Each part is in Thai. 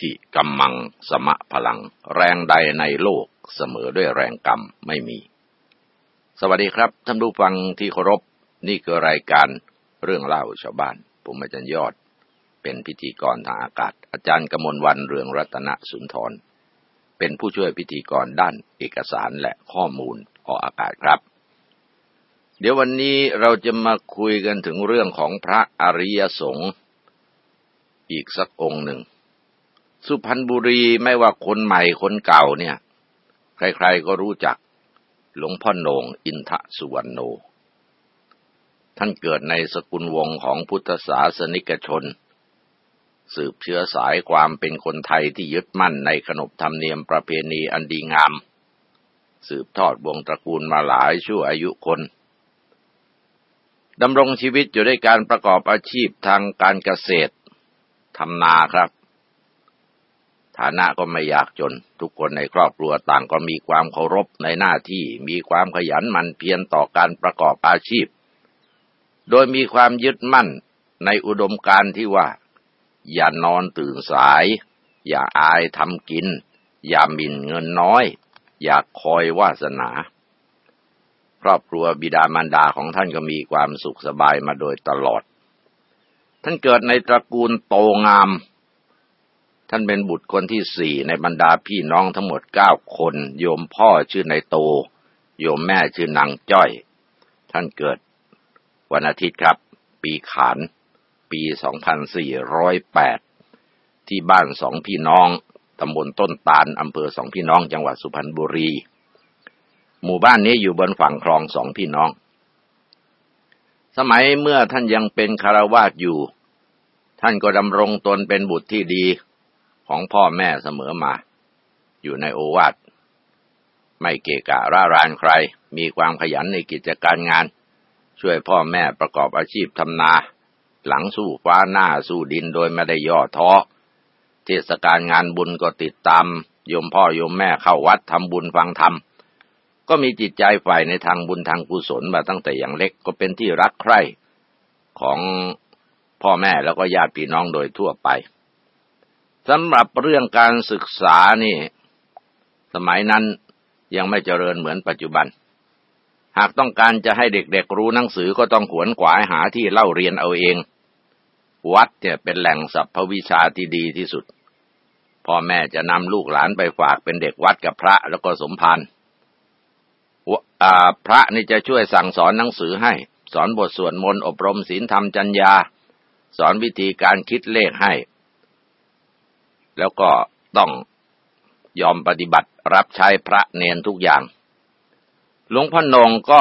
นักทิกัมมังสมะพลัง แรงใดในโลกเสมอด้วยแรงกรรมไม่มี สวัสดีครับท่านผู้ฟังที่เคารพนี่คือรายการเรื่องเล่าชาวบ้าน ผมอาจารย์ยอด เป็นพิธีกรทางอากาศ อาจารย์กมลวันเรืองรัตนสุนทร เป็นผู้ช่วยพิธีกรด้านเอกสารและข้อมูลออกอากาศครับ เดี๋ยววันนี้เราจะมาคุยกันถึงเรื่องของพระอริยสงฆ์อีกสักองค์หนึ่ง สุพรรณบุรีไม่ว่าคนใหม่คนเก่าเนี่ย ใครๆก็รู้จักหลวงพ่อโหนงอินทสุวรรณโน ท่านเกิดในสกุลวงศ์ของพุทธศาสนิกชน สืบเชื้อสายความเป็นคนไทยที่ยึดมั่นในขนบธรรมเนียมประเพณีอันดีงาม สืบทอดวงตระกูลมาหลายชั่วอายุคนดำรงชีวิตอยู่ด้วยการประกอบอาชีพทางการเกษตรทำนาครับ ฐานะก็ไม่ยากจน ทุกคนในครอบครัวต่างก็มีความเคารพในหน้าที่ มีความขยันหมั่นเพียรต่อการประกอบอาชีพ โดยมีความยึดมั่นในอุดมการที่ว่า อย่านอนตื่นสาย อย่าอายทำกิน อย่าหมิ่นเงินน้อย อย่าคอยวาสนา ครอบครัวบิดามารดาของท่านก็มีความสุขสบายมาโดยตลอด ท่านเกิดในตระกูลโตงาม ท่านเป็นบุตรคนที่สี่ในบรรดาพี่น้องทั้งหมดเก้าคน โยมพ่อชื่อนายโต โยมแม่ชื่อนางจ้อย ท่านเกิดวันอาทิตย์ครับ ปีขาน ปี 2408 ที่บ้านสองพี่น้อง ตำบลต้นตาล อำเภอสองพี่น้อง จังหวัดสุพรรณบุรี หมู่บ้านนี้อยู่บนฝั่งคลองสองพี่น้อง สมัยเมื่อท่านยังเป็นคารวาสอยู่ ท่านก็ดำรงตนเป็นบุตรที่ดี ของพ่อแม่เสมอมา อยู่ในโอวาทไม่เกะกะร่ารานใคร มีความขยันในกิจการงาน ช่วยพ่อแม่ประกอบอาชีพทำนา หลังสู้ฟ้าหน้าสู้ดินโดยไม่ได้ย่อท้อ เทศกาลงานบุญก็ติดตามโยมพ่อโยมแม่เข้าวัดทำบุญฟังธรรม ก็มีจิตใจฝ่ายในทางบุญทางกุศลมาตั้งแต่อย่างเล็กก็เป็นที่รักใคร่ของพ่อแม่แล้วก็ญาติพี่น้องโดยทั่วไป สำหรับเรื่องการศึกษานี่ สมัยนั้นยังไม่เจริญเหมือนปัจจุบัน หากต้องการจะให้เด็กๆรู้หนังสือก็ต้องขวนขวายหาที่เล่าเรียนเอาเอง วัดเนี่ยเป็นแหล่งสัพพวิชาที่ดีที่สุด พ่อแม่จะนำลูกหลานไปฝากเป็นเด็กวัดกับพระแล้วก็สมภารพระนี่จะช่วยสั่งสอนหนังสือให้ สอนบทสวดมนต์อบรมศีลธรรมจัญญา สอนวิธีการคิดเลขให้ แล้วก็ต้องยอมปฏิบัติรับใช้พระเนนทุกอย่าง หลวงพ่อนงก็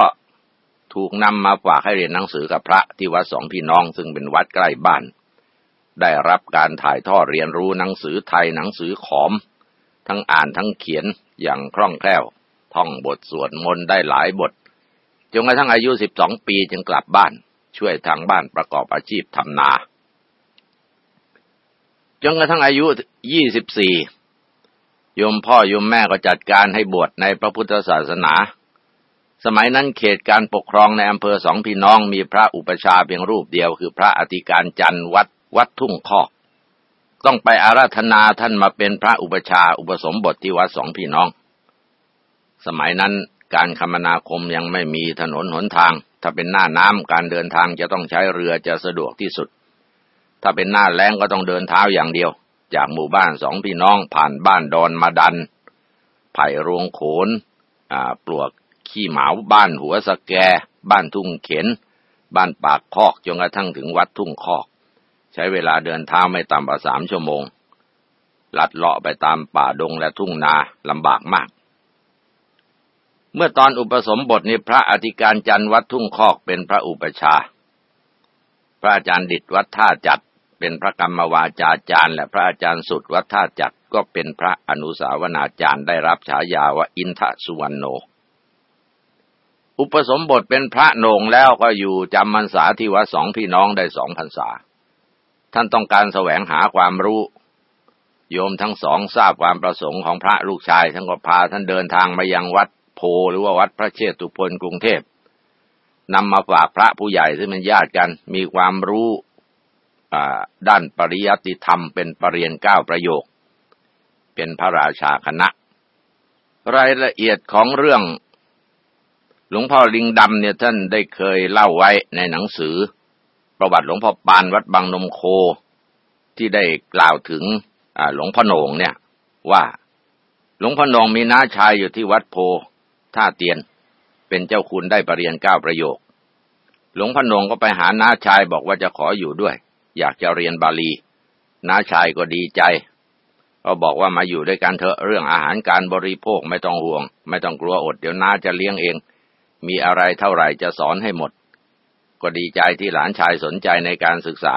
ถูกนำมาฝากให้เรียนหนังสือกับพระที่วัดสองพี่น้องซึ่งเป็นวัดใกล้บ้าน ได้รับการถ่ายทอดเรียนรู้หนังสือไทยหนังสือขอม ทั้งอ่านทั้งเขียนอย่างคล่องแคล่ว ท่องบทสวดมนต์ได้หลายบท จนกระทั่งอายุสิบสองปีจึงกลับบ้าน ช่วยทางบ้านประกอบอาชีพทำนา จนกระทั่งอายุยี่สิบสี่ยมพ่อยมแม่ก็จัดการให้บวชในพระพุทธศาสนา สมัยนั้นเขตการปกครองในอำเภอสองพี่น้องมีพระอุปชาเพียงรูปเดียวคือพระอธิการจันทร์วัดวัดทุ่งคอก ต้องไปอาราธนาท่านมาเป็นพระอุปชาอุปสมบทที่วัดสองพี่น้อง สมัยนั้นการคมนาคมยังไม่มีถนนหนทาง ถ้าเป็นหน้าน้ำการเดินทางจะต้องใช้เรือจะสะดวกที่สุด ถ้าเป็นหน้าแล้งก็ต้องเดินเท้าอย่างเดียว จากหมู่บ้านสองพี่น้องผ่านบ้านดอนมาดัน ไผ่รวงโขนปลวกขี้หมาบ้านหัวสแก บ้านทุ่งเข็น บ้านปากคอกจนกระทั่งถึงวัดทุ่งคอก ใช้เวลาเดินเท้าไม่ต่ำกว่าสามชั่วโมง ลัดเลาะไปตามป่าดงและทุ่งนาลำบากมาก เมื่อตอนอุปสมบทนี้พระอธิการจันทร์วัดทุ่งคอกเป็นพระอุปชา พระอาจารย์ดิดวัดท่าจัด เป็นพระกรรมวาจาจารย์ และพระอาจารย์สุดวัดท่าจัดก็เป็นพระอนุสาวนาจารย์ได้รับฉายาว่าอินทสุวรรณโน อุปสมบทเป็นพระโหนงแล้วก็อยู่จำพรรษาที่วัดสองพี่น้องได้สองพรรษา ท่านต้องการแสวงหาความรู้ โยมทั้งสองทราบความประสงค์ของพระลูกชายทั้งก็พาท่านเดินทางมายังวัดโพหรือว่าวัดพระเชตุพนกรุงเทพนำมาฝากพระผู้ใหญ่ซึ่งเป็นญาติกัน มีความรู้ ด้านปริยัติธรรมเป็นปรริญญาเก้าประโยค เป็นพระราชาคณะ รายละเอียดของเรื่อง หลวงพ่อลิงดำเนี่ยท่านได้เคยเล่าไว้ในหนังสือ ประวัติหลวงพ่อปานวัดบางนมโค ที่ได้กล่าวถึงหลวงพ่อโหนงเนี่ยว่าหลวงพ่อโหนงมีน้าชายอยู่ที่วัดโพท่าเตียน เป็นเจ้าคุณได้ปรริญญาเก้าประโยค หลวงพ่อโหนงก็ไปหาน้าชายบอกว่าจะขออยู่ด้วย อยากจะเรียนบาลีน้าชายก็ดีใจ ก็บอกว่ามาอยู่ด้วยกันเถอะเรื่องอาหารการบริโภคไม่ต้องห่วง ไม่ต้องกลัวอด เดี๋ยวน้าจะเลี้ยงเอง มีอะไรเท่าไหร่จะสอนให้หมด ก็ดีใจที่หลานชายสนใจในการศึกษา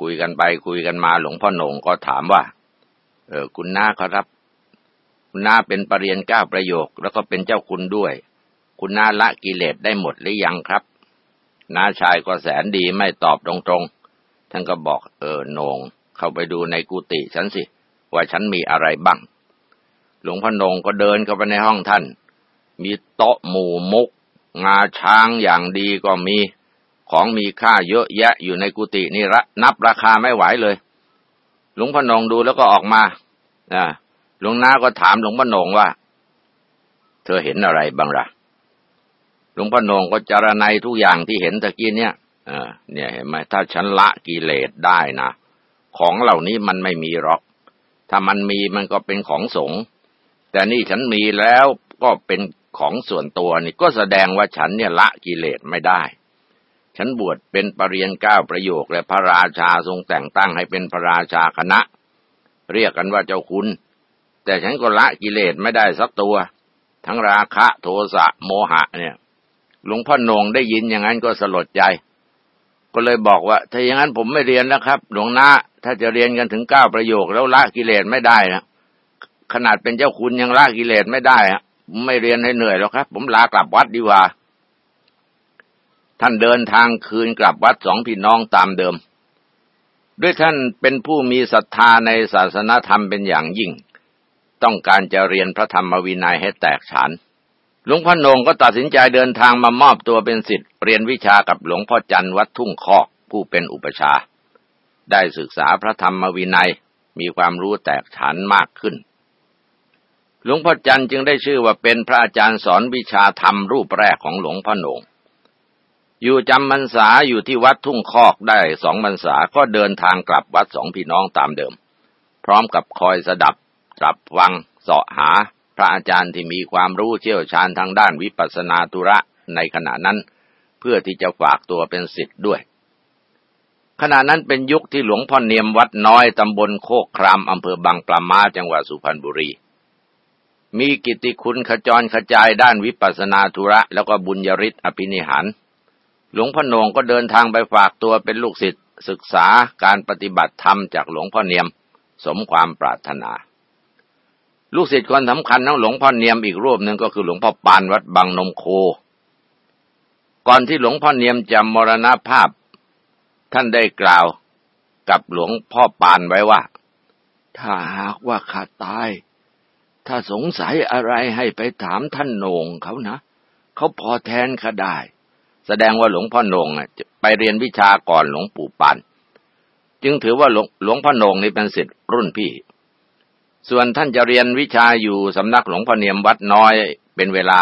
คุยกันไปคุยกันมาหลวงพ่อหนงก็ถามว่า เออคุณน้าครับ คุณน้าเป็นปรริญญาเก้าประโยค แล้วก็เป็นเจ้าคุณด้วย คุณน้าละกิเลสได้หมดหรือยังครับน้าชายก็แสนดีไม่ตอบตรงๆ ท่านก็บอกเออโนงเข้าไปดูในกุฏิฉันสิ ว่าฉันมีอะไรบ้าง หลวงพ่อนงก็เดินเข้าไปในห้องท่าน มีโต๊ะหมู่มุก งาช้างอย่างดีก็มี ของมีค่าเยอะแยะอยู่ในกุฏินี่ระนับราคาไม่ไหวเลย หลวงพ่อนงดูแล้วก็ออกมาอ่าหลวงน้าก็ถามหลวงพ่อนงว่า เธอเห็นอะไรบ้างละ่ะหลวงพ่อนงก็จารณัยทุกอย่างที่เห็นตะกี้เนี่ย อเนี่ยเห็นไหมถ้าฉันละกิเลสได้นะของเหล่านี้มันไม่มีหรอก ถ้ามันมีมันก็เป็นของสงฆ์แต่นี่ฉันมีแล้วก็เป็นของส่วนตัวนี่ก็แสดงว่าฉันเนี่ยละกิเลสไม่ได้ ฉันบวชเป็นปรริญญาเก้าประโยคและพระราชาทรงแต่งตั้งให้เป็นพระราชาคณะ เรียกกันว่าเจ้าคุณ แต่ฉันก็ละกิเลสไม่ได้สักตัว ทั้งราคะโทสะโมหะเนี่ย หลวงพ่อนงได้ยินอย่างนั้นก็สลดใจ ก็เลยบอกว่า ถ้าอย่างนั้นผมไม่เรียนแล้วครับ หลวงนาถ้าจะเรียนกันถึงเก้าประโยคแล้วละกิเลสไม่ได้นะขนาดเป็นเจ้าคุณยังละกิเลสไม่ได้ฮะไม่เรียนให้เหนื่อยหรอกครับ ผมลากลับวัดดีกว่า ท่านเดินทางคืนกลับวัดสองพี่น้องตามเดิม ด้วยท่านเป็นผู้มีศรัทธาในศาสนธรรมเป็นอย่างยิ่ง ต้องการจะเรียนพระธรรมวินัยให้แตกฉาน หลวงพ่อโนงก็ตัดสินใจเดินทางมามอบตัวเป็นศิษย์เรียนวิชากับหลวงพ่อจันทร์วัดทุ่งคอกผู้เป็นอุปชา ได้ศึกษาพระธรรมวินัยมีความรู้แตกฉานมากขึ้น หลวงพ่อจันทร์จึงได้ชื่อว่าเป็นพระอาจารย์สอนวิชาธรรมรูปแรกของหลวงพ่อโนงอยู่จำพรรษาอยู่ที่วัดทุ่งคอกได้สองพรรษาก็เดินทางกลับวัดสองพี่น้องตามเดิม พร้อมกับคอยสดับจับฟังเสาะหา ระอาจารย์ที่มีความรู้เชี่ยวชาญทางด้านวิปัสสนาธุระในขณะนั้น เพื่อที่จะฝากตัวเป็นศิษย์ด้วย ขณะนั้นเป็นยุคที่หลวงพ่อเนียมวัดน้อยตำบลโคกครามอำเภอบางปลามาจังหวัดสุพรรณบุรี มีกิติคุณขจรขจายด้านวิปัสสนาธุระแล้วก็บุญยริศอภินิหารหลวงพ่อโนงก็เดินทางไปฝากตัวเป็นลูกศิษย์ศึกษาการปฏิบัติธรรมจากหลวงพ่อเนียม สมความปรารถนา ลูกศิษย์คนสำคัญทั้งหลวงพ่อเนียมอีกรูปหนึ่งก็คือหลวงพ่อปานวัดบางนมโค ก่อนที่หลวงพ่อเนียมจะมรณภาพ ท่านได้กล่าวกับหลวงพ่อปานไว้ว่า ถ้าหากว่าข้าตาย ถ้าสงสัยอะไรให้ไปถามท่านโหนงเขานะ เขาพอแทนข้าได้ แสดงว่าหลวงพ่อโหนงไปเรียนวิชาก่อนหลวงปู่ปานจึงถือว่าหลวงพ่อโหนงนี่เป็นศิษย์รุ่นพี่ ส่วนท่านจะเรียนวิชาอยู่สำนักหลวงพ่อเนียมวัดน้อยเป็นเวลา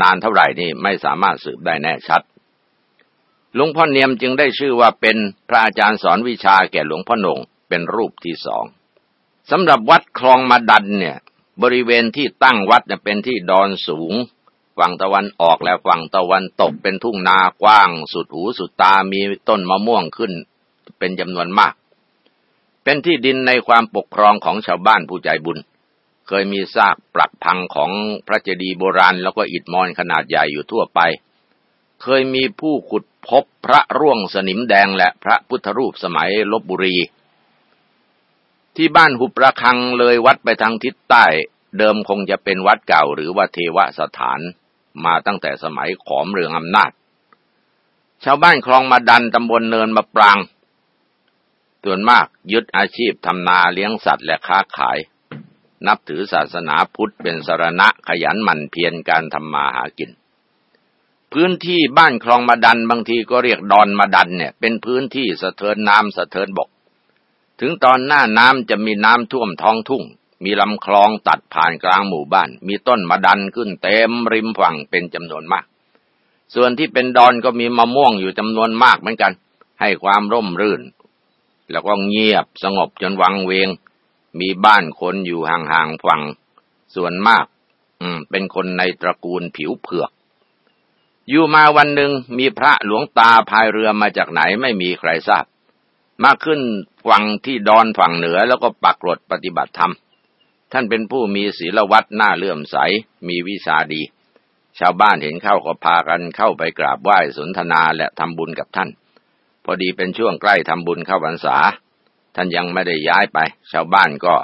นานเท่าไหร่นี่ไม่สามารถสืบได้แน่ชัด หลวงพ่อเนียมจึงได้ชื่อว่าเป็นพระอาจารย์สอนวิชาแก่หลวงพ่อหนงเป็นรูปที่สองสำหรับวัดคลองมาดันเนี่ย บริเวณที่ตั้งวัดเนี่ยเป็นที่ดอนสูง ฝั่งตะวันออกและฝั่งตะวันตกเป็นทุ่งนากว้าง สุดหูสุดตามีต้นมะม่วงขึ้น เป็นจำนวนมาก เป็นที่ดินในความปกครองของชาวบ้านผู้ใจบุญ เคยมีซากปรักพังของพระเจดีย์โบราณแล้วก็อิฐมอนขนาดใหญ่อยู่ทั่วไป เคยมีผู้ขุดพบพระร่วงสนิมแดงและพระพุทธรูปสมัยลบบุรี ที่บ้านหุบระคังเลยวัดไปทางทิศใต้ เดิมคงจะเป็นวัดเก่าหรือว่าเทวสถาน มาตั้งแต่สมัยขอมเรืองอำนาจ ชาวบ้านคลองมาดันตำบลเนินมาปราง ส่วนมากยึดอาชีพทำนาเลี้ยงสัตว์และค้าขาย นับถือศาสนาพุทธเป็นสรณะขยันหมั่นเพียรการทำมาหากิน พื้นที่บ้านคลองมาดันบางทีก็เรียกดอนมาดันเนี่ยเป็นพื้นที่สะเทินน้ำสะเทินบก ถึงตอนหน้าน้ำจะมีน้ำท่วมท้องทุ่ง มีลำคลองตัดผ่านกลางหมู่บ้าน มีต้นมาดันขึ้นเต็มริมฝั่งเป็นจำนวนมาก ส่วนที่เป็นดอนก็มีมะม่วงอยู่จำนวนมากเหมือนกัน ให้ความร่มรื่น แล้วก็เงียบสงบจนวังเวง มีบ้านคนอยู่ห่างๆฝั่ง ส่วนมาก อืม เป็นคนในตระกูลผิวเผือก อยู่มาวันหนึ่งมีพระหลวงตาพายเรือมาจากไหนไม่มีใครทราบ มาขึ้นฝั่งที่ดอนฝั่งเหนือแล้วก็ปักกรดปฏิบัติธรรม ท่านเป็นผู้มีศีลวัดหน้าเลื่อมใส มีวิชาดี ชาวบ้านเห็นเข้าก็พากันเข้าไปกราบไหว้สนทนาและทำบุญกับท่าน อดีเป็นช่วงใกล้ทำบุญเข้าพรรษา ท่านยังไม่ได้ย้ายไป ชาวบ้านก็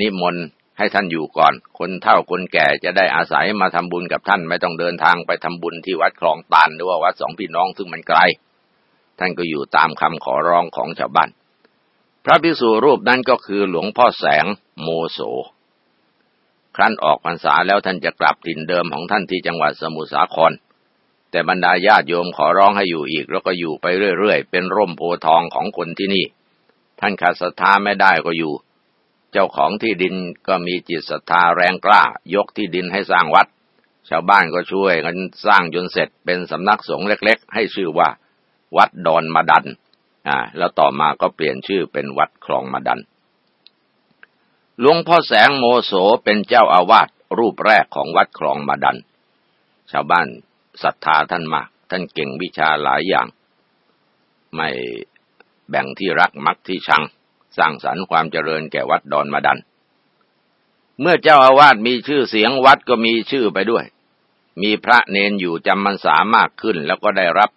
นิมนต์ให้ท่านอยู่ก่อน คนเฒ่าคนแก่จะได้อาศัยมาทำบุญกับท่านไม่ต้องเดินทางไปทำบุญที่วัดคลองตานหรือว่าวัดสองพี่น้องซึ่งมันไกล ท่านก็อยู่ตามคำขอร้องของชาวบ้าน พระภิกษุรูปนั้นก็คือหลวงพ่อแสงโมโส ครั้นออกพรรษาแล้วท่านจะกลับถิ่นเดิมของท่านที่จังหวัดสมุทรสาคร แต่บรรดาญาติโยมขอร้องให้อยู่อีก แล้วก็อยู่ไปเรื่อยๆ เป็นร่มโพทองของคนที่นี่ ท่านขาดศรัทธาไม่ได้ก็อยู่ เจ้าของที่ดินก็มีจิตศรัทธาแรงกล้า ยกที่ดินให้สร้างวัด ชาวบ้านก็ช่วยกันสร้างจนเสร็จเป็นสำนักสงฆ์เล็ก ๆ ให้ชื่อว่า วัดดอนมาดันอ่าแล้วต่อมาก็เปลี่ยนชื่อเป็นวัดคลองมาดันหลวงพ่อแสงโมโสเป็นเจ้าอาวาสรูปแรกของวัดคลองมาดัน ชาวบ้าน ศรัทธาท่านมาก ท่านเก่งวิชาหลายอย่าง ไม่แบ่งที่รักมักที่ชัง สร้างสรรค์ความเจริญแก่วัดดอนมาดัน เมื่อเจ้าอาวาสมีชื่อเสียงวัดก็มีชื่อไปด้วย มีพระเนนอยู่จำมันสามากขึ้น แล้วก็ได้รับ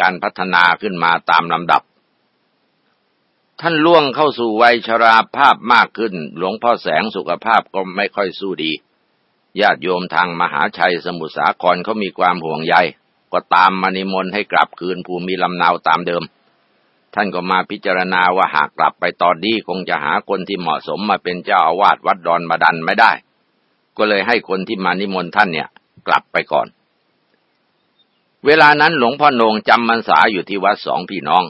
การพัฒนาขึ้นมาตามลำดับ ท่านล่วงเข้าสู่วัยชราภาพมากขึ้น หลวงพ่อแสงสุขภาพก็ไม่ค่อยสู้ดี ญาติโยมทางมหาชัยสมุทรสาครเขามีความห่วงใย ก็ตามมานิมนต์ให้กลับคืนภูมิลำเนาตามเดิม ท่านก็มาพิจารณาว่าหากกลับไปตอนนี้คงจะหาคนที่เหมาะสมมาเป็นเจ้าอาวาสวัดดอนมาดันไม่ได้ ก็เลยให้คนที่มานิมนต์ท่านเนี่ย กลับไปก่อน เวลานั้นหลวงพ่อโนงจำมันษาอยู่ที่วัดสองพี่น้อง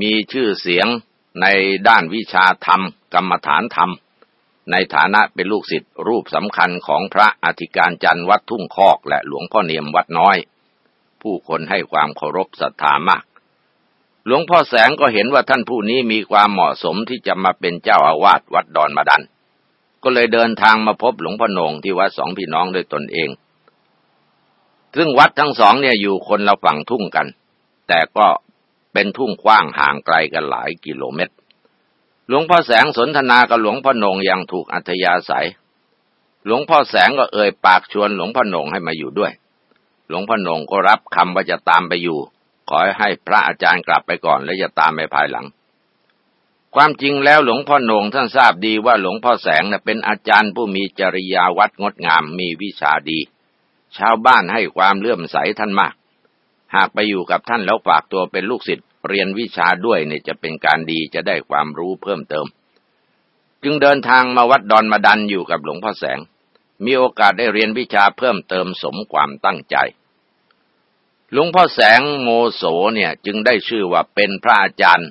มีชื่อเสียงในด้านวิชาธรรม กรรมฐานธรรม ในฐานะเป็นลูกศิษย์รูปสำคัญของพระอธิการจันทร์วัดทุ่งคอกและหลวงพ่อเนียมวัดน้อย ผู้คนให้ความเคารพศรัทธามาก หลวงพ่อแสงก็เห็นว่าท่านผู้นี้มีความเหมาะสมที่จะมาเป็นเจ้าอาวาสวัดดอนมาดัน ก็เลยเดินทางมาพบหลวงพ่อโนงที่วัดสองพี่น้องด้วยตนเอง ซึ่งวัดทั้งสองเนี่ยอยู่คนละฝั่งทุ่งกัน แต่ก็เป็นทุ่งกว้างห่างไกลกันหลายกิโลเมตร หลวงพ่อแสงสนทนากับหลวงพ่อโนงอย่างถูกอัธยาศัย หลวงพ่อแสงก็เอ่ยปากชวนหลวงพ่อโนงให้มาอยู่ด้วย หลวงพ่อโนงก็รับคำว่าจะตามไปอยู่ ขอให้พระอาจารย์กลับไปก่อนและจะตามไปภายหลัง ความจริงแล้วหลวงพ่อโหนงท่านทราบดีว่าหลวงพ่อแสงเป็นอาจารย์ผู้มีจริยาวัดงดงามมีวิชาดี ชาวบ้านให้ความเลื่อมใสท่านมาก หากไปอยู่กับท่านแล้วฝากตัวเป็นลูกศิษย์ เรียนวิชาด้วยเนี่ยจะเป็นการดีจะได้ความรู้เพิ่มเติม จึงเดินทางมาวัดดอนมาดันอยู่กับหลวงพ่อแสง มีโอกาสได้เรียนวิชาเพิ่มเติมสมความตั้งใจหลวงพ่อแสงโมโสเนี่ยจึงได้ชื่อว่าเป็นพระอาจารย์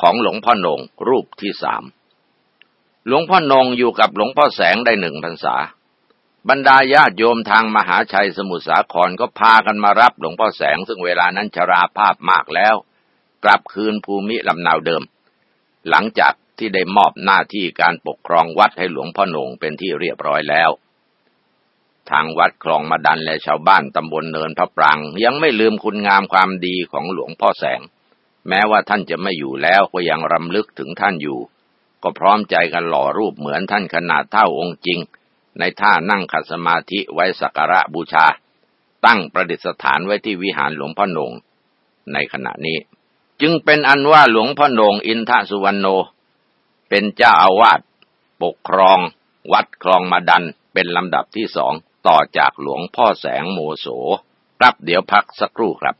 ของหลวงพ่อหนงรูปที่สามหลวงพ่อหนงอยู่กับหลวงพ่อแสงได้หนึ่งพรรษา บรรดาญาติโยมทางมหาชัยสมุทรสาครก็พากันมารับหลวงพ่อแสงซึ่งเวลานั้นชราภาพมากแล้ว กลับคืนภูมิลำนาวเดิม หลังจากที่ได้มอบหน้าที่การปกครองวัดให้หลวงพ่อหนงเป็นที่เรียบร้อยแล้ว ทางวัดคลองมาดันและชาวบ้านตำบลเนินพระปรางยังไม่ลืมคุณงามความดีของหลวงพ่อแสง แม้ว่าท่านจะไม่อยู่แล้วก็ยังรำลึกถึงท่านอยู่ ก็พร้อมใจกันหล่อรูปเหมือนท่านขนาดเท่าองค์จริง ในท่านั่งขัดสมาธิไว้สักการะบูชา ตั้งประดิษฐานไว้ที่วิหารหลวงพ่อหนงในขณะนี้ จึงเป็นอันว่าหลวงพ่อหนงอินทสุวรรณโน เป็นเจ้าอาวาสปกครอง วัดคลองมาดันเป็นลำดับที่สองต่อจากหลวงพ่อแสงโมโส ครับเดี๋ยวพักสักครู่ครับ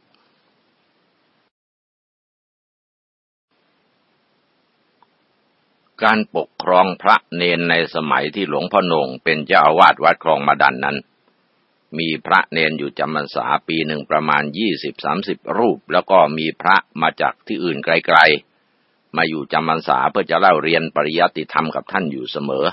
การปกครองพระเนนในสมัยที่หลวงพ่อหนงเป็นเจ้าอาวาสวัดคลองมาดันนั้น มีพระเนนอยู่จำพรรษาปีหนึ่งประมาณยี่สิบสามสิบรูป แล้วก็มีพระมาจากที่อื่นไกลๆ มาอยู่จำพรรษาเพื่อจะเล่าเรียนปริยัติธรรมกับท่านอยู่เสมอ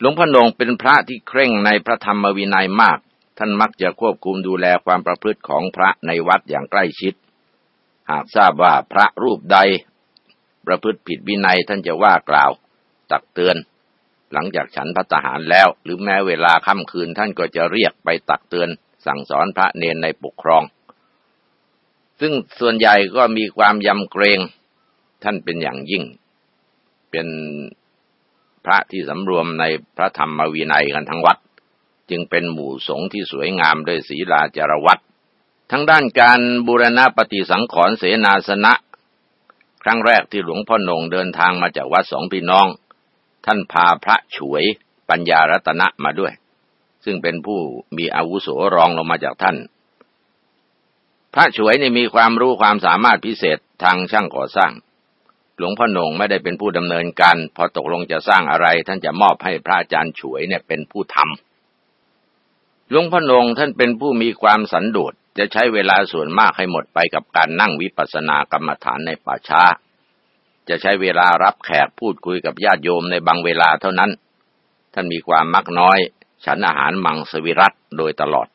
หลวงพ่อนงเป็นพระที่เคร่งในพระธรรมวินัยมาก ท่านมักจะควบคุมดูแลความประพฤติของพระในวัดอย่างใกล้ชิด หากทราบว่าพระรูปใด ประพฤติผิดวินัยท่านจะว่ากล่าว ตักเตือน หลังจากฉันพัตหารแล้ว หรือแม้เวลาค่ำคืนท่านก็จะเรียกไปตักเตือน สั่งสอนพระเนนในปกครอง ซึ่งส่วนใหญ่ก็มีความยำเกรงท่านเป็นอย่างยิ่ง เป็นพระที่สำรวมในพระธรรมวินัยกันทั้งวัด จึงเป็นหมู่สงฆ์ที่สวยงามด้วยศีลาจารวัตทั้งด้านการบูรณะปฏิสังขรณ์เสนาสนะ ครั้งแรกที่หลวงพ่อนงเดินทางมาจากวัดสองพี่น้อง ท่านพาพระฉวยปัญญารัตนะมาด้วย ซึ่งเป็นผู้มีอาวุโสรองลงมาจากท่าน พระฉวยนี่มีความรู้ความสามารถพิเศษทางช่างก่อสร้าง หลวงพ่อนงไม่ได้เป็นผู้ดำเนินการ พอตกลงจะสร้างอะไร ท่านจะมอบให้พระอาจารย์ฉวยเนี่ยเป็นผู้ทำหลวงพ่อนงท่านเป็นผู้มีความสันโดษ จะใช้เวลาส่วนมากให้หมดไปกับการนั่งวิปัสสนากรรมฐานในป่าช้า จะใช้เวลารับแขกพูดคุยกับญาติโยมในบางเวลาเท่านั้น ท่านมีความมักน้อย ฉันอาหารมังสวิรัตโดยตลอด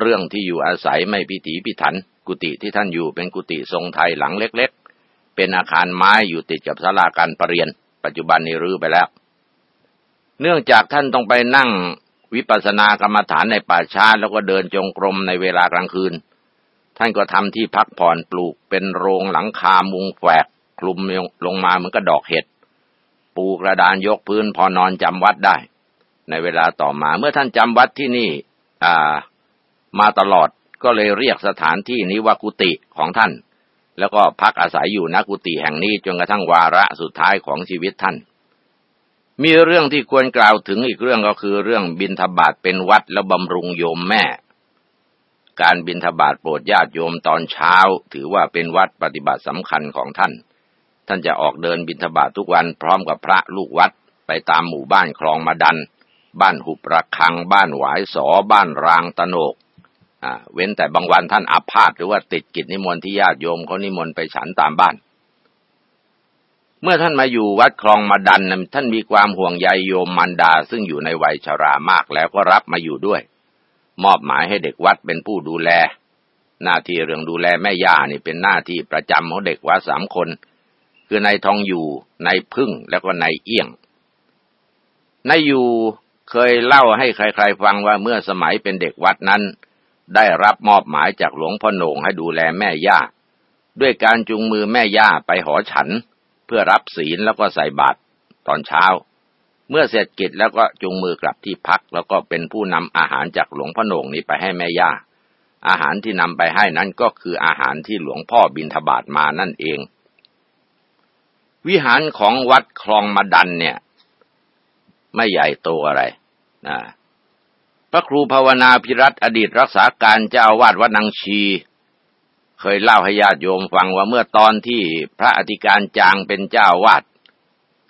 เรื่องที่อยู่อาศัยไม่พิถีพิถัน กุฏิที่ท่านอยู่เป็นกุฏิทรงไทยหลังเล็ก ๆ เป็นอาคารไม้อยู่ติดกับศาลาการประเรียน ปัจจุบันนี้รื้อไปแล้ว เนื่องจากท่านต้องไปนั่ง วิปัสสนากรรมฐานในป่าช้าแล้วก็เดินจงกรมในเวลากลางคืน ท่านก็ทำที่พักผ่อนปลูกเป็นโรงหลังคามุงแฝกคลุมลงมาเหมือนกับดอกเห็ด ปูกระดานยกพื้นพอนอนจำวัดได้ ในเวลาต่อมาเมื่อท่านจำวัดที่นี่อ่ามาตลอดก็เลยเรียกสถานที่นี้ว่ากุฏิของท่าน แล้วก็พักอาศัยอยู่ณกุฏิแห่งนี้จนกระทั่งวาระสุดท้ายของชีวิตท่าน มีเรื่องที่ควรกล่าวถึงอีกเรื่องก็คือเรื่องบินทบาทเป็นวัดแล้วบำรุงโยมแม่ การบินทบาทโปรดญาติโยมตอนเช้า ถือว่าเป็นวัดปฏิบัติสำคัญของท่าน ท่านจะออกเดินบิณฑบาตทุกวันพร้อมกับพระลูกวัดไปตามหมู่บ้านคลองมาดัน บ้านหุบระคัง บ้านหวายสอ บ้านรางตโนกเว้นแต่บางวันท่านอาพาธหรือว่าติดกิจนิมนต์ที่ญาติโยมเขานิมนต์ไปฉันตามบ้าน เมื่อท่านมาอยู่วัดคลองมาดันท่านมีความห่วงใยโยมมันดาซึ่งอยู่ในวัยชรามากแล้วก็รับมาอยู่ด้วย มอบหมายให้เด็กวัดเป็นผู้ดูแล หน้าที่เรื่องดูแลแม่ย่านี่เป็นหน้าที่ประจำของเด็กวัดสามคน คือนายทองอยู่นายพึ่งแล้วก็นายเอี้ยงนายอยู่เคยเล่าให้ใครๆฟังว่าเมื่อสมัยเป็นเด็กวัดนั้น ได้รับมอบหมายจากหลวงพ่อโหน่งให้ดูแลแม่ย่าด้วยการจูงมือแม่ย่าไปหอฉัน พื่อรับศีลแล้วก็ใส่บาตรตอนเช้า เมื่อเสร็จกิจแล้วก็จูงมือกลับที่พัก แล้วก็เป็นผู้นำอาหารจากหลวงพ่อโหน่งนี้ไปให้แม่ย่า อาหารที่นำไปให้นั้นก็คืออาหารที่หลวงพ่อบินทบาทมานั่นเอง วิหารของวัดคลองมาดันเนี่ย ไม่ใหญ่โตอะไรนะพระครูภาวนาพิรัตอดีตรักษาการเจ้าวาดวัดนางชี เคยเล่าให้ญาติโยมฟังว่าเมื่อตอนที่พระอธิการจางเป็นเจ้าวาด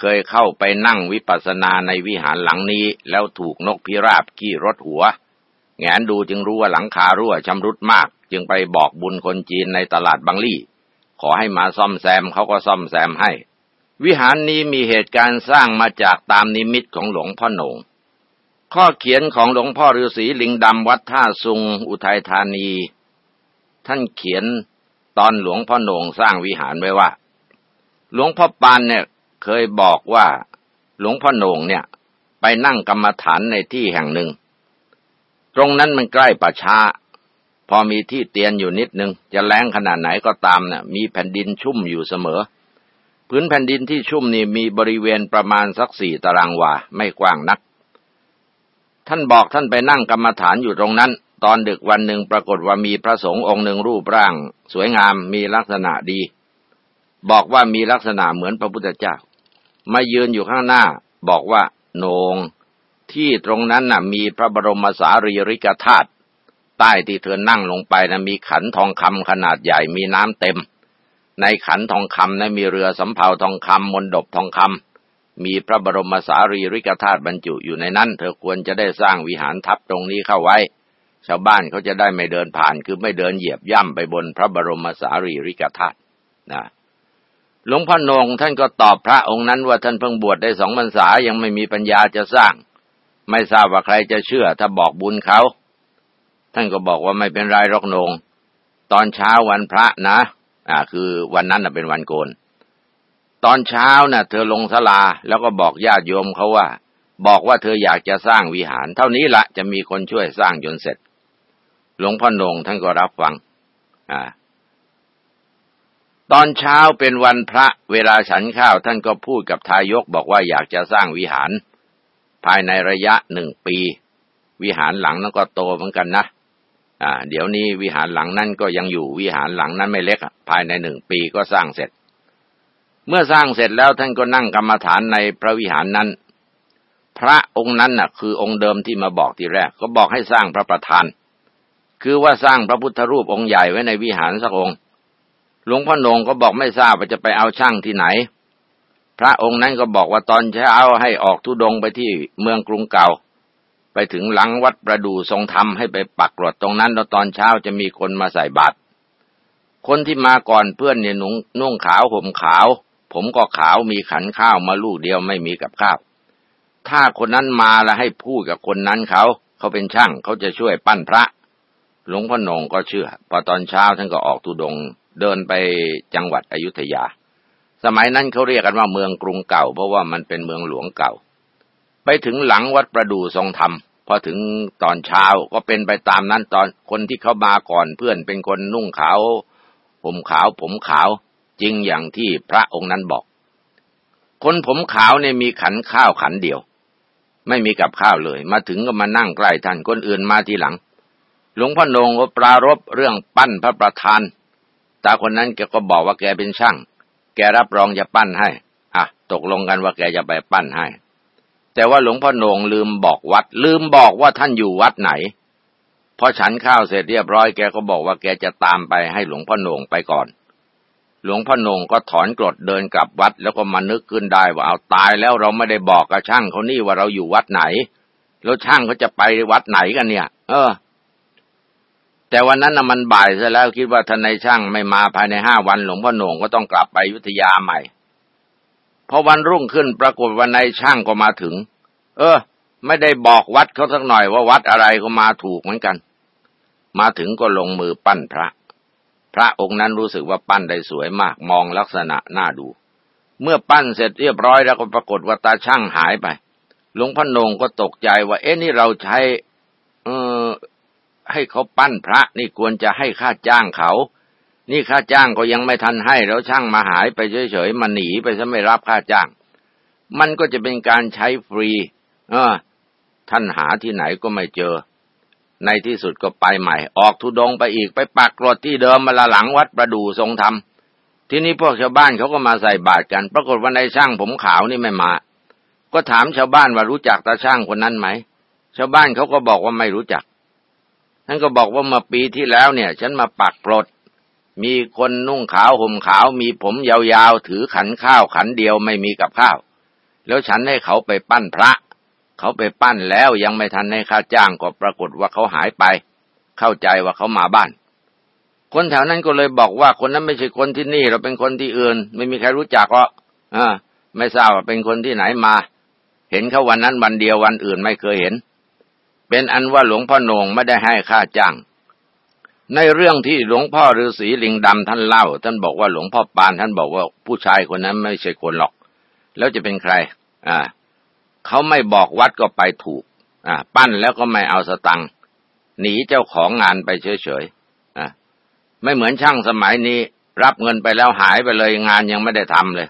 เคยเข้าไปนั่งวิปัสสนาในวิหารหลังนี้ แล้วถูกนกพิราบกี้รถหัว แงนดูจึงรู้ว่าหลังคารั่วชำรุดมาก จึงไปบอกบุญคนจีนในตลาดบางลี่ ขอให้มาซ่อมแซมเขาก็ซ่อมแซมให้ วิหารนี้มีเหตุการณ์สร้างมาจากตามนิมิตของหลวงพ่อหนงข้อเขียนของหลวงพ่อฤาษีลิงดำวัดท่าซุงอุทัยธานี ท่านเขียนตอนหลวงพ่อหนงสร้างวิหารไว้ว่า หลวงพ่อปานเนี่ยเคยบอกว่า หลวงพ่อหนงเนี่ย ไปนั่งกรรมฐานในที่แห่งหนึ่ง ตรงนั้นมันใกล้ป่าช้า พอมีที่เตียนอยู่นิดนึง จะแรงขนาดไหนก็ตามเนี่ยมีแผ่นดินชุ่มอยู่เสมอ พื้นแผ่นดินที่ชุ่มนี่มีบริเวณประมาณสักสี่ตารางวาไม่กว้างนัก ท่านบอกท่านไปนั่งกรรมฐานอยู่ตรงนั้น ตอนดึกวันหนึ่งปรากฏว่ามีพระสงฆ์องค์หนึ่งรูปร่าง สวยงามมีลักษณะดี บอกว่ามีลักษณะเหมือนพระพุทธเจ้า มายืนอยู่ข้างหน้า บอกว่าโนง ที่ตรงนั้นน่ะ มีพระบรมสารีริกธาตุใต้ที่เธอนั่งลงไปนะมีขันทองคำขนาดใหญ่มีน้ำเต็ม ในขันทองคำนะมีเรือสำเภาทองคำมนดบทองคมีพระบรมสารีริกธาตุบรรจุอยู่ในนั้น เธอควรจะได้สร้างวิหารทับตรงนี้เข้าไว้ ชาวบ้านเขาจะได้ไม่เดินผ่าน คือไม่เดินเหยียบย่ำไปบนพระบรมสารีริกธาตุนะหลวงพ่อนงท่านก็ตอบพระองค์นั้นว่าท่านเพิ่งบวชได้สองพรรษายังไม่มีปัญญาจะสร้าง ไม่ทราบว่าใครจะเชื่อถ้าบอกบุญเขาท่านก็บอกว่าไม่เป็นไรรอกนง ตอนเช้าวันพระนะ อ่า คือวันนั้นเป็นวันโกน ตอนเช้านะ่ะ เธอลงสลาแล้วก็บอกญาติโยมเขาว่า บอกว่าเธออยากจะสร้างวิหาร เท่านี้ละจะมีคนช่วยสร้างจนเสร็จ หลวงพ่อนงท่านก็รับฟัง อ่า ตอนเช้าเป็นวันพระเวลาฉันข้าวท่านก็พูดกับทายกบอกว่าอยากจะสร้างวิหาร ภายในระยะหนึ่งปี วิหารหลังนั้นก็โตเหมือนกันนะอ่า เดี๋ยวนี้วิหารหลังนั้นก็ยังอยู่วิหารหลังนั้นไม่เล็กภายในหนึ่งปีก็สร้างเสร็จ เมื่อสร้างเสร็จแล้วท่านก็นั่งกรรมฐานในพระวิหารนั้น พระองค์นั้นน่ะ คือองค์เดิมที่มาบอกทีแรก ก็บอกให้สร้างพระประธาน คือว่าสร้างพระพุทธรูปองค์ใหญ่ไว้ในวิหารสักองค์ หลวงพ่อนงก็บอกไม่ทราบว่าจะไปเอาช่างที่ไหน พระองค์นั้นก็บอกว่าตอนเช้าให้ออกทุดงไปที่เมืองกรุงเก่า ไปถึงหลังวัดประดู่ทรงธรรมให้ไปปักกรดตรงนั้นแล้วตอนเช้าจะมีคนมาใส่บาตร คนที่มาก่อนเพื่อนเนี่ยนุ่งนุ่งขาวห่มขาว ผมก็ขาวมีขันข้าวมาลูกเดียวไม่มีกับข้าว ถ้าคนนั้นมาแล้วให้พูดกับคนนั้นเขา เขาเป็นช่างเขาจะช่วยปั้นพระ หลวงพ่อนงก็เชื่อ พอตอนเช้าท่านก็ออกทุดง เดินไปจังหวัดอยุธยา สมัยนั้นเขาเรียกกันว่าเมืองกรุงเก่า เพราะว่ามันเป็นเมืองหลวงเก่า ไปถึงหลังวัดประดู่ทรงธรรมพอถึงตอนเช้าก็เป็นไปตามนั้นตอนคนที่เขามาก่อนเพื่อนเป็นคนนุ่งขาวผมขาวผมขาว จริงอย่างที่พระองค์นั้นบอก คนผมขาวเนี่ยมีขันข้าวขันเดียว ไม่มีกับข้าวเลย มาถึงก็มานั่งใกล้ท่านคนอื่นมาทีหลัง หลวงพ่อนงก็ปรารบเรื่องปั้นพระประธาน ตาคนนั้นแกก็บอกว่าแกเป็นช่าง แกรับรองจะปั้นให้ อะ ตกลงกันว่าแกจะไปปั้นให้ แต่ว่าหลวงพ่อโหนงลืมบอกวัด ลืมบอกว่าท่านอยู่วัดไหน พอฉันข้าวเสร็จเรียบร้อยแกก็บอกว่าแกจะตามไปให้หลวงพ่อโหนงไปก่อน หลวงพ่อโหนงก็ถอนกรดเดินกลับวัด แล้วก็มานึกขึ้นได้ว่าเอาตายแล้วเราไม่ได้บอกกับช่างเขานี่ว่าเราอยู่วัดไหน แล้วช่างเขาจะไปวัดไหนกันเนี่ย เออ แต่วันนั้นน่ะมันบ่ายซะแล้วคิดว่าทนายช่างไม่มาภายในห้าวันหลวงพ่อหน่งก็ต้องกลับไปยุธยาใหม่ พอวันรุ่งขึ้นปรากฏวันนายช่างก็มาถึง เออ ไม่ได้บอกวัดเขาสักหน่อยว่าวัดอะไรก็มาถูกเหมือนกัน มาถึงก็ลงมือปั้นพระ พระองค์นั้นรู้สึกว่าปั้นได้สวยมากมองลักษณะน่าดู เมื่อปั้นเสร็จเรียบร้อยแล้วก็ปรากฏว่าตาช่างหายไป หลวงพ่อหน่งก็ตกใจว่า เอ๊ะนี่เราใช้ เออ ให้เขาปั้นพระนี่ควรจะให้ค่าจ้างเขา นี่ค่าจ้างก็ยังไม่ทันให้แล้วช่างมาหายไปเฉยๆมาหนีไปซะไม่รับค่าจ้าง มันก็จะเป็นการใช้ฟรี เออ ท่านหาที่ไหนก็ไม่เจอ ในที่สุดก็ไปใหม่ ออกทุดงไปอีกไปปักกรดที่เดิมมาละหลังวัดประดู่ทรงธรรมทีนี้พวกชาวบ้านเขาก็มาใส่บาตรกัน ปรากฏว่าในช่างผมขาวนี่ไม่มา ก็ถามชาวบ้านว่ารู้จักตาช่างคนนั้นไหม ชาวบ้านเขาก็บอกว่าไม่รู้จัก ท่านก็บอกว่าเมื่อปีที่แล้วเนี่ย ฉันมาปักปลด มีคนนุ่งขาวห่มขาว มีผมยาวๆ ถือขันข้าวขันเดียวไม่มีกับข้าว แล้วฉันให้เขาไปปั้นพระ เขาไปปั้นแล้วยังไม่ทันให้ค่าจ้างก็ปรากฏว่าเขาหายไป เข้าใจว่าเขามาบ้าน คนแถวนั้นก็เลยบอกว่าคนนั้นไม่ใช่คนที่นี่ เราเป็นคนที่อื่น ไม่มีใครรู้จักหรอกอ่าไม่ทราบว่าเป็นคนที่ไหนมา เห็นเขาวันนั้นวันเดียววันอื่นไม่เคยเห็น เป็นอันว่าหลวงพ่อโหนงไม่ได้ให้ค่าจ้าง ในเรื่องที่หลวงพ่อฤาษีลิงดำท่านเล่า ท่านบอกว่าหลวงพ่อปานท่านบอกว่าผู้ชายคนนั้นไม่ใช่คนหรอก แล้วจะเป็นใคร อ่าเขาไม่บอกวัดก็ไปถูก อ่า ปั้นแล้วก็ไม่เอาสตังค์หนีเจ้าของงานไปเฉยๆอ่าไม่เหมือนช่างสมัยนี้ รับเงินไปแล้วหายไปเลยงานยังไม่ได้ทำเลย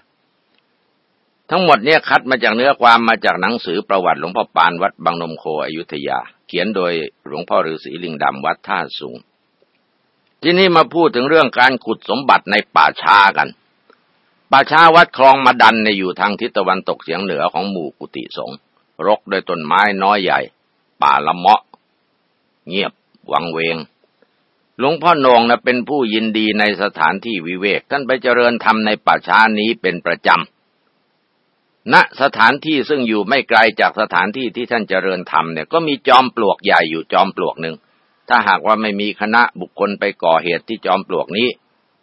ทั้งหมดเนี่ยคัดมาจากเนื้อความมาจากหนังสือประวัติหลวงพ่อปานวัดบางนมโคอยุธยา เขียนโดยหลวงพ่อฤาษีลิงดำวัดท่าสูง ที่นี่มาพูดถึงเรื่องการขุดสมบัติในป่าช้ากัน ป่าช้าวัดคลองมาดันในอยู่ทางทิศตะวันตกเฉียงเหนือของหมู่กุฏิสงรกด้วยต้นไม้น้อยใหญ่ ป่าละเมาะ เงียบวังเวงหลวงพ่อนงนะเป็นผู้ยินดีในสถานที่วิเวกท่านไปเจริญธรรมในป่าช้านี้เป็นประจำ ณสถานที่ซึ่งอยู่ไม่ไกลจากสถานที่ที่ท่านเจริญธรรมเนี่ยก็มีจอมปลวกใหญ่อยู่จอมปลวกหนึ่ง ถ้าหากว่าไม่มีคณะบุคคลไปก่อเหตุที่จอมปลวกนี้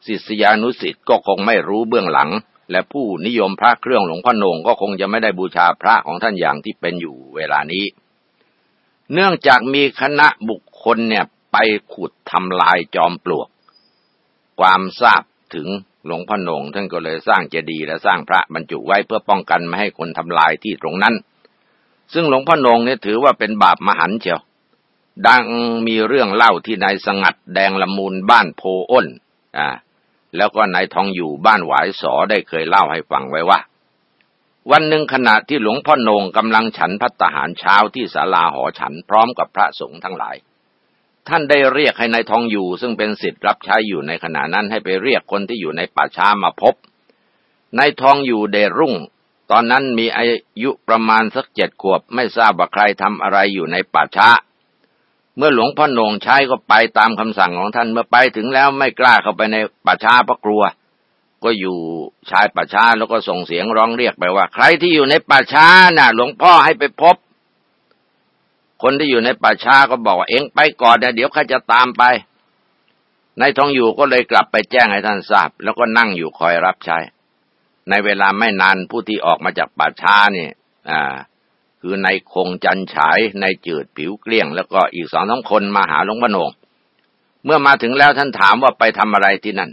ศิษยานุสิ์ก็คงไม่รู้เบื้องหลัง และผู้นิยมพระเครื่องหลวงพ่อโนงก็คงจะไม่ได้บูชาพระของท่านอย่างที่เป็นอยู่เวลานี้ เนื่องจากมีคณะบุคคลเนี่ยไปขุดทำลายจอมปลวก ความทราบถึง หลวงพ่อหนงท่านก็เลยสร้างเจดีย์และสร้างพระบรรจุไว้เพื่อป้องกันไม่ให้คนทำลายที่ตรงนั้น ซึ่งหลวงพ่อหนงเนี่ยถือว่าเป็นบาปมหันเชียว ดังมีเรื่องเล่าที่นายสงัดแดงละมูลบ้านโพอ้นอ่าแล้วก็นายทองอยู่บ้านหวายสอได้เคยเล่าให้ฟังไว้ว่า วันหนึ่งขณะที่หลวงพ่อโนงกำลังฉันพัตหารเช้าที่ศาลาหอฉันพร้อมกับพระสงฆ์ทั้งหลาย ท่านได้เรียกให้ในายทองอยู่ ซึ่งเป็นสิทธิ์รับใช้อยู่ในขณะนั้นให้ไปเรียกคนที่อยู่ในป่าช้ามาพบนายทองอยู่เดรุ่ง ตอนนั้นมีอายุประมาณสักเจ็ดขวบ ไม่ทราบว่าใครทำอะไรอยู่ในป่าช้า เมื่อหลวงพ่อโหนงใช้ก็ไปตามคำสั่งของท่านเมื่อไปถึงแล้วไม่กล้าเข้าไปในป่าช้าเพราะกลัว ก็อยู่ชายป่าช้าแล้วก็ส่งเสียงร้องเรียกไปว่า ใครที่อยู่ในป่าช้าน่ะ หลวงพ่อให้ไปพบ คนที่อยู่ในป่าช้าก็บอกว่าเอ็งไปก่อนเดี๋ยวข้าจะตามไปนายทองอยู่ก็เลยกลับไปแจ้งให้ท่านทราบ แล้วก็นั่งอยู่คอยรับใช้ ในเวลาไม่นานผู้ที่ออกมาจากป่าช้าเนี่ยอ่า คือนายคงจันฉายนายจืดผิวเกลี้ยง แล้วก็อีกสองสาคนมาหาหลวงพ่อโงเมื่อมาถึงแล้วท่านถามว่าไปทำอะไรที่นั่น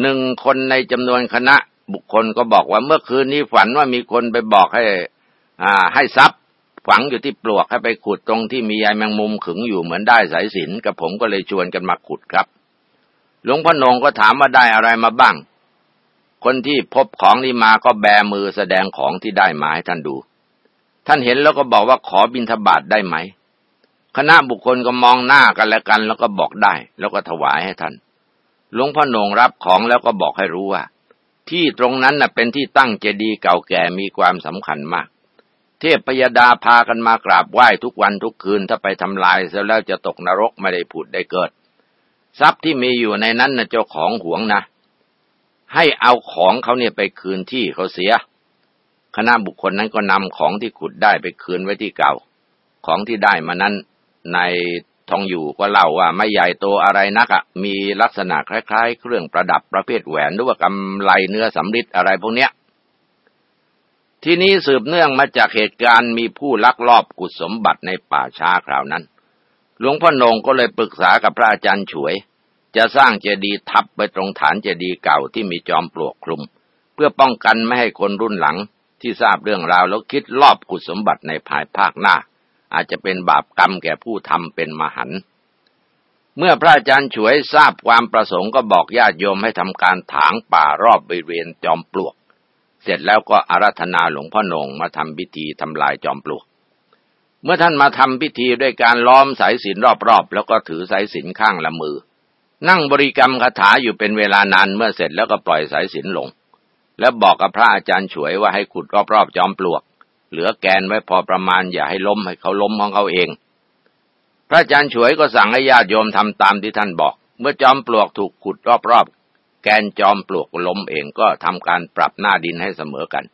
หนึ่งคนในจำนวนคณะบุคคลก็บอกว่าเมื่อคืนนี้ฝันว่ามีคนไปบอกให้ อ่า ให้ทรัพย ฝังอยู่ที่ปลวกให้ไปขุดตรงที่มีใยแมงมุมขึงอยู่เหมือนได้สายสินกับผมก็เลยชวนกันมาขุดครับ หลวงพ่อนงก็ถามว่าได้อะไรมาบ้าง คนที่พบของนี้มาก็แบมือแสดงของที่ได้มาให้ท่านดู ท่านเห็นแล้วก็บอกว่าขอบิณฑบาตได้ไหม คณะบุคคลก็มองหน้ากันและกัน แล้วก็บอกได้ แล้วก็ถวายให้ท่าน หลวงพ่อนงรับของแล้วก็บอกให้รู้ว่า ที่ตรงนั้นน่ะเป็นที่ตั้งเจดีย์เก่าแก่มีความสำคัญมาก เทพพยดาพากันมากราบไหว้ทุกวันทุกคืนถ้าไปทำลายเสร็จแล้วจะตกนรกไม่ได้ผุดได้เกิด ทรัพย์ที่มีอยู่ในนั้นนะเจ้าของหวงนะให้เอาของเขาเนี่ยไปคืนที่เขาเสีย คณะบุคคลนั้นก็นำของที่ขุดได้ไปคืนไว้ที่เก่า ของที่ได้มานั้นในทองอยู่ก็เล่าว่าไม่ใหญ่โตอะไรนักอะมีลักษณะคล้ายๆ เครื่องประดับประเภทแหวนหรือว่ากำไลเนื้อสำริดอะไรพวกเนี้ย ที่นี้สืบเนื่องมาจากเหตุการณ์มีผู้ลักลอบกุศสมบัติในป่าช้าคราวนั้น หลวงพ่อนงก็เลยปรึกษากับพระอาจารย์ฉวย จะสร้างเจดีย์ทับไปตรงฐานเจดีย์เก่าที่มีจอมปลวกคลุม เพื่อป้องกันไม่ให้คนรุ่นหลังที่ทราบเรื่องราวแล้วคิดลอบกุศสมบัติในภายภาคหน้า อาจจะเป็นบาปกรรมแก่ผู้ทำเป็นมหันเมื่อพระอาจารย์ฉวยทราบความประสงค์ก็บอกญาติโยมให้ทำการถางป่ารอบบริเวณจอมปลวก เสร็จแล้วก็อาราธนาหลวงพ่อหนงมาทำพิธีทำลายจอมปลวก เมื่อท่านมาทำพิธีด้วยการล้อมสายสินรอบๆ แล้วก็ถือสายสินข้างละมือ นั่งบริกรรมคาถาอยู่เป็นเวลานานเมื่อเสร็จแล้วก็ปล่อยสายสินลง แล้วบอกกับพระอาจารย์ฉวยว่าให้ขุดรอบๆจอมปลวก เหลือแกนไว้พอประมาณอย่าให้ล้มให้เขาล้มของเขาเอง พระอาจารย์ฉวยก็สั่งให้ญาติโยมทำตามที่ท่านบอก เมื่อจอมปลวกถูกขุดรอบๆ แกนจอมปลวกล้มเองก็ทำการปรับหน้าดินให้เสมอกัน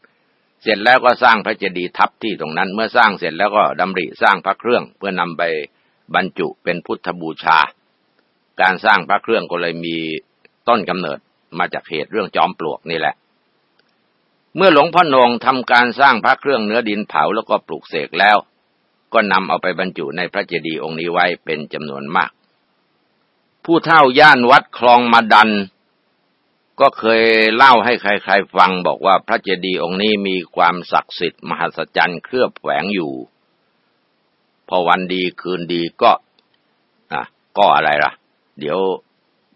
เสร็จแล้วก็สร้างพระเจดีย์ทับที่ตรงนั้น เมื่อสร้างเสร็จแล้วก็ดำริสร้างพระเครื่อง เพื่อนำไปบรรจุเป็นพุทธบูชา การสร้างพระเครื่องก็เลยมีต้นกำเนิดมาจากเหตุเรื่องจอมปลวกนี่แหละ เมื่อหลวงพ่อนงทำการสร้างพระเครื่องเนื้อดินเผาแล้วก็ปลูกเสกแล้ว ก็นำเอาไปบรรจุในพระเจดีย์องค์นี้ไว้เป็นจำนวนมาก ผู้เท่าย่านวัดคลองมาดัน ก็เคยเล่าให้ใครๆฟังบอกว่าพระเจดีย์องค์นี้มีความศักดิ์สิทธิ์มหัศจรรย์เคลือบแฝงอยู่ พอวันดีคืนดีก็อะก็อะไรล่ะ เดี๋ยว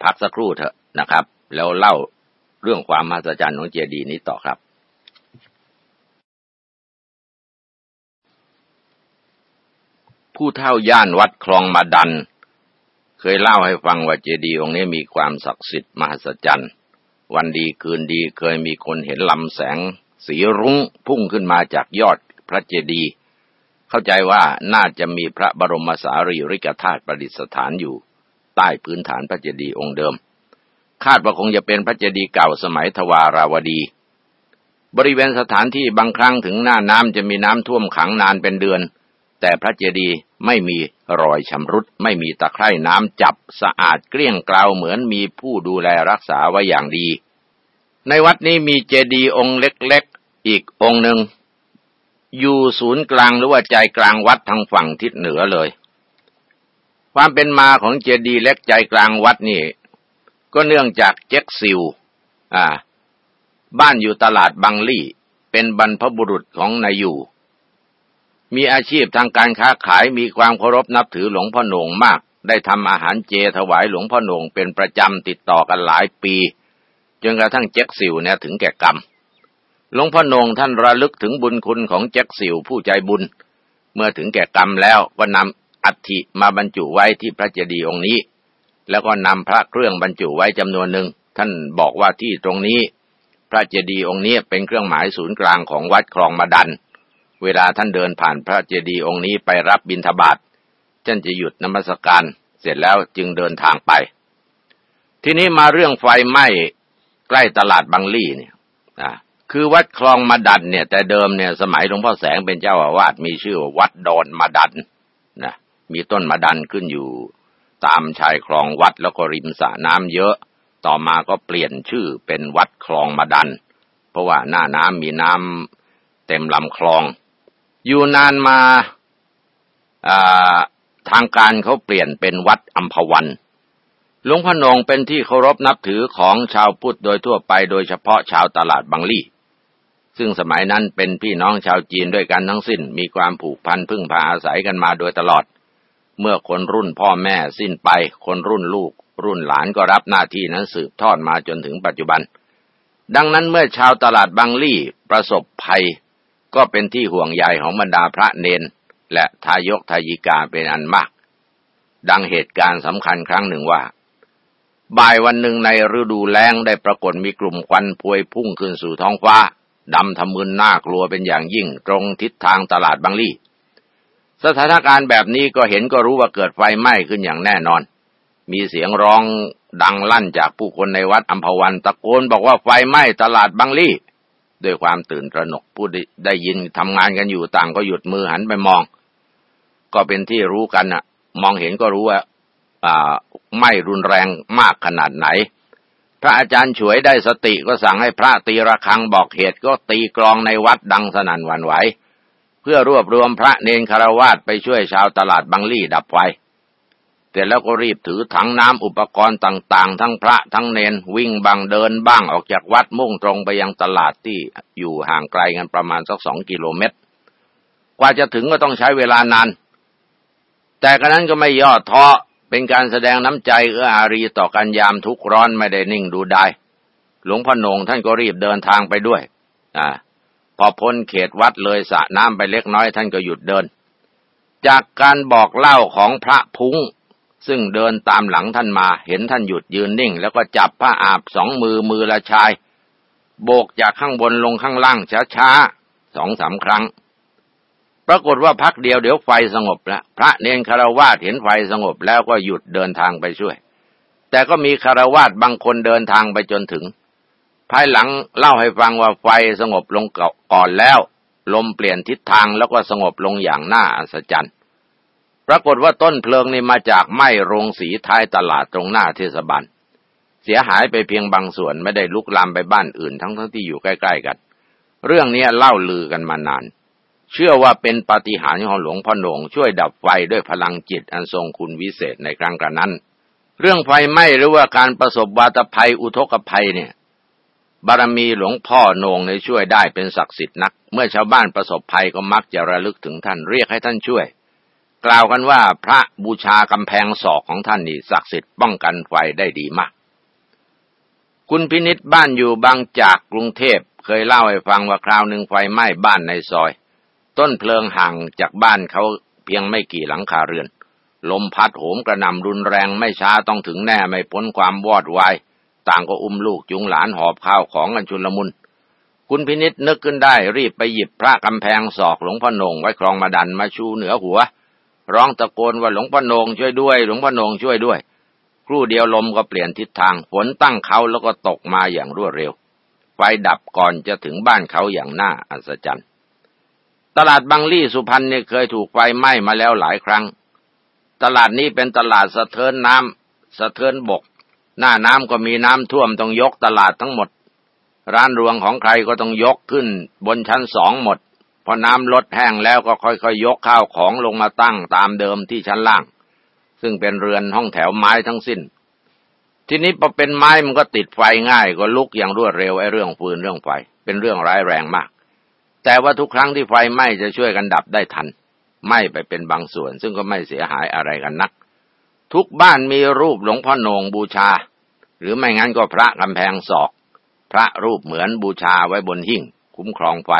พักสักครู่เถอะนะครับ แล้วเล่าเรื่องความมหัศจรรย์ของเจดีย์นี้ต่อครับ ผู้เท่าย่านวัดคลองมาดัน เคยเล่าให้ฟังว่าเจดีย์องค์นี้มีความศักดิ์สิทธิ์มหัศจรรย์ วันดีคืนดีเคยมีคนเห็นลำแสง สีรุ้งพุ่งขึ้นมาจากยอดพระเจดีย์เข้าใจว่าน่าจะมีพระบรมสารีริกธาตุประดิษฐานอยู่ ใต้พื้นฐานพระเจดีย์องค์เดิม คาดว่าคงจะเป็นพระเจดีย์เก่าสมัยทวาราวดี บริเวณสถานที่บางครั้งถึงหน้าน้ำจะมีน้ำท่วมขังนานเป็นเดือน แต่พระเจดีย์ไม่มี รอยชำรุดไม่มีตะไคร่น้ำจับสะอาดเกลี้ยงกลาวเหมือนมีผู้ดูแลรักษาไว้อย่างดี ในวัดนี้มีเจดีย์องค์เล็กๆ อีกองค์หนึ่ง อยู่ศูนย์กลางหรือว่าใจกลางวัดทางฝั่งทิศเหนือเลย ความเป็นมาของเจดีย์เล็กใจกลางวัดนี่ ก็เนื่องจากเจ็กซิว อ่า บ้านอยู่ตลาดบังลี่ เป็นบรรพบุรุษของนายอยู่ มีอาชีพทางการค้าขายมีความเคารพนับถือหลวงพ่อหนงมาก ได้ทำอาหารเจถวายหลวงพ่อหนงเป็นประจำติดต่อกันหลายปี จนกระทั่งเจ็กซิวเนี่ยถึงแก่กรรมหลวงพ่อหนงท่านระลึกถึงบุญคุณของแจ็คสิวผู้ใจบุญ เมื่อถึงแก่กรรมแล้วก็นำอัฐิมาบรรจุไว้ที่พระเจดีย์องค์นี้ แล้วก็นำพระเครื่องบรรจุไว้จำนวนหนึ่งท่านบอกว่าที่ตรงนี้ พระเจดีย์องค์นี้เป็นเครื่องหมายศูนย์กลางของวัดคลองมาดัน เวลาท่านเดินผ่านพระเจดีย์องค์นี้ไปรับบิณฑบาตท่านจะหยุดนมัสการเสร็จแล้วจึงเดินทางไป ทีนี้มาเรื่องไฟไหม้ใกล้ตลาดบางลี่เนี่ยคือวัดคลองมาดันเนี่ย แต่เดิมเนี่ยสมัยหลวงพ่อแสงเป็นเจ้าอาวาสมีชื่อว่าวัดดอนมาดันนะมีต้นมาดันขึ้นอยู่ตามชายคลองวัดแล้วก็ริมสระน้ำเยอะ ต่อมาก็เปลี่ยนชื่อเป็นวัดคลองมาดัน เพราะว่าหน้าน้ำมีน้ำเต็มลำคลอง อยู่นานมาทางการเขาเปลี่ยนเป็นวัดอัมพวัน หลวงพ่อนงเป็นที่เคารพนับถือของชาวพุทธโดยทั่วไปโดยเฉพาะชาวตลาดบางลี่ ซึ่งสมัยนั้นเป็นพี่น้องชาวจีนด้วยกันทั้งสิ้น มีความผูกพันพึ่งพาอาศัยกันมาโดยตลอด เมื่อคนรุ่นพ่อแม่สิ้นไป คนรุ่นลูก รุ่นหลานก็รับหน้าที่นั้นสืบทอดมาจนถึงปัจจุบัน ดังนั้นเมื่อชาวตลาดบางลี่ประสบภัย ก็เป็นที่ห่วงใยของบรรดาพระเนน และทายกทายิกาเป็นอันมาก ดังเหตุการณ์สำคัญครั้งหนึ่งว่า บ่ายวันหนึ่งในฤดูแล้งได้ปรากฏมีกลุ่มควันพวยพุ่งขึ้นสู่ท้องฟ้าดำทำมึนน่ากลัวเป็นอย่างยิ่งตรงทิศทางตลาดบางลี่ สถานการณ์แบบนี้ก็เห็นก็รู้ว่าเกิดไฟไหม้ขึ้นอย่างแน่นอน มีเสียงร้องดังลั่นจากผู้คนในวัดอัมพวันตะโกนบอกว่าไฟไหม้ตลาดบางลี่ ด้วยความตื่นตระหนกผู้ได้ยินทำงานกันอยู่ต่างก็หยุดมือหันไปมอง ก็เป็นที่รู้กันอะมองเห็นก็รู้ว่าไม้รุนแรงมากขนาดไหน พระอาจารย์ฉวยได้สติก็สั่งให้พระตีระฆังบอกเหตุก็ตีกลองในวัดดังสนั่นหวั่นไหว เพื่อรวบรวมพระเนนคารวาสไปช่วยชาวตลาดบางลี่ดับไฟ เสร็จแล้วก็รีบถือถังน้ำอุปกรณ์ต่างๆ ทั้งพระทั้งเนนวิ่งบังเดินบ้างออกจากวัดมุ่งตรงไปยังตลาดที่อยู่ห่างไกลกันประมาณสักสองกิโลเมตร กว่าจะถึงก็ต้องใช้เวลานาน แต่กระนั้นก็ไม่ย่อท้อเป็นการแสดงน้ำใจเอื้ออารีต่อกันยามทุกร้อนไม่ได้นิ่งดูได้ หลวงพ่อหนงท่านก็รีบเดินทางไปด้วยอพอพ้นเขตวัดเลยสระน้ำไปเล็กน้อยท่านก็หยุดเดิน จากการบอกเล่าของพระพุง ซึ่งเดินตามหลังท่านมาเห็นท่านหยุดยืนนิ่ง แล้วก็จับผ้าอาบสองมือมือละชาย โบกจากข้างบนลงข้างล่างช้าๆสองสามครั้ง ปรากฏว่าพักเดียวเดี๋ยวไฟสงบแล้วพระเนนคารวาสเห็นไฟสงบแล้วก็หยุดเดินทางไปช่วย แต่ก็มีคารวาสบางคนเดินทางไปจนถึง ภายหลังเล่าให้ฟังว่าไฟสงบลงก่อนแล้ว ลมเปลี่ยนทิศทางแล้วก็สงบลงอย่างน่าอัศจรรย์ ปรากฏว่าต้นเพลิงนี่มาจากไหม้โรงสีท้ายตลาดตรงหน้าเทศบาล เสียหายไปเพียงบางส่วนไม่ได้ลุกลามไปบ้านอื่นทั้งทั้งที่อยู่ใกล้ ๆ กัน เรื่องนี้เล่าลือกันมานาน เชื่อว่าเป็นปาฏิหาริย์ของหลวงพ่อหนงช่วยดับไฟด้วยพลังจิตอันทรงคุณวิเศษในครั้งกระนั้น เรื่องไฟไหม้หรือว่าการประสบวาตภัยอุทกภัยเนี่ยบารมีหลวงพ่อโนงในช่วยได้เป็นศักดิ์สิทธิ์นัก เมื่อชาวบ้านประสบภัยก็มักจะระลึกถึงท่านเรียกให้ท่านช่วย กล่าวกันว่าพระบูชากำแพงศอกของท่านนี่ศักดิ์สิทธิ์ป้องกันไฟได้ดีมาก คุณพินิษบ้านอยู่บางจากกรุงเทพเคยเล่าให้ฟังว่าคราวหนึ่งไฟไหม้บ้านในซอย ต้นเพลิงห่างจากบ้านเขาเพียงไม่กี่หลังคาเรือน ลมพัดโหมกระหน่ำรุนแรงไม่ช้าต้องถึงแน่ไม่พ้นความวอดวายต่างก็อุ้มลูกจุงหลานหอบข้าวของกันชุลมุนคุณพินิษนึกขึ้นได้รีบไปหยิบพระกำแพงศอกหลวงพ่อโนงไว้ครองมาดันมาชูเหนือหัว ร้องตะโกนว่าหลวงพ่อโนงช่วยด้วย หลวงพ่อโนงช่วยด้วย ครู่เดียวลมก็เปลี่ยนทิศทางฝนตั้งเขาแล้วก็ตกมาอย่างรวดเร็วไฟไฟดับก่อนจะถึงบ้านเขาอย่างน่าอัศจรรย์ ตลาดบางลี่สุพรรณเนี่ยเคยถูกไฟไหม้มาแล้วหลายครั้ง ตลาดนี้เป็นตลาดสะเทินน้ำสะเทินบก หน้าน้ำก็มีน้ำท่วมต้องยกตลาดทั้งหมด ร้านรวงของใครก็ต้องยกขึ้นบนชั้นสองหมด พอน้ำลดแห้งแล้วก็ค่อยๆยกข้าวของลงมาตั้งตามเดิมที่ชั้นล่าง ซึ่งเป็นเรือนห้องแถวไม้ทั้งสิ้น ทีนี้พอเป็นไม้มันก็ติดไฟง่าย ก็ลุกอย่างรวดเร็วไอ้เรื่องฟืนเรื่องไฟ เป็นเรื่องร้ายแรงมาก แต่ว่าทุกครั้งที่ไฟไหม้จะช่วยกันดับได้ทันไหม้ไปเป็นบางส่วน ซึ่งก็ไม่เสียหายอะไรกันนัก ทุกบ้านมีรูปหลวงพ่อโหนงบูชา หรือไม่งั้นก็พระกำแพงศอก พระรูปเหมือนบูชาไว้บนหิ้งคุ้มครองไฟ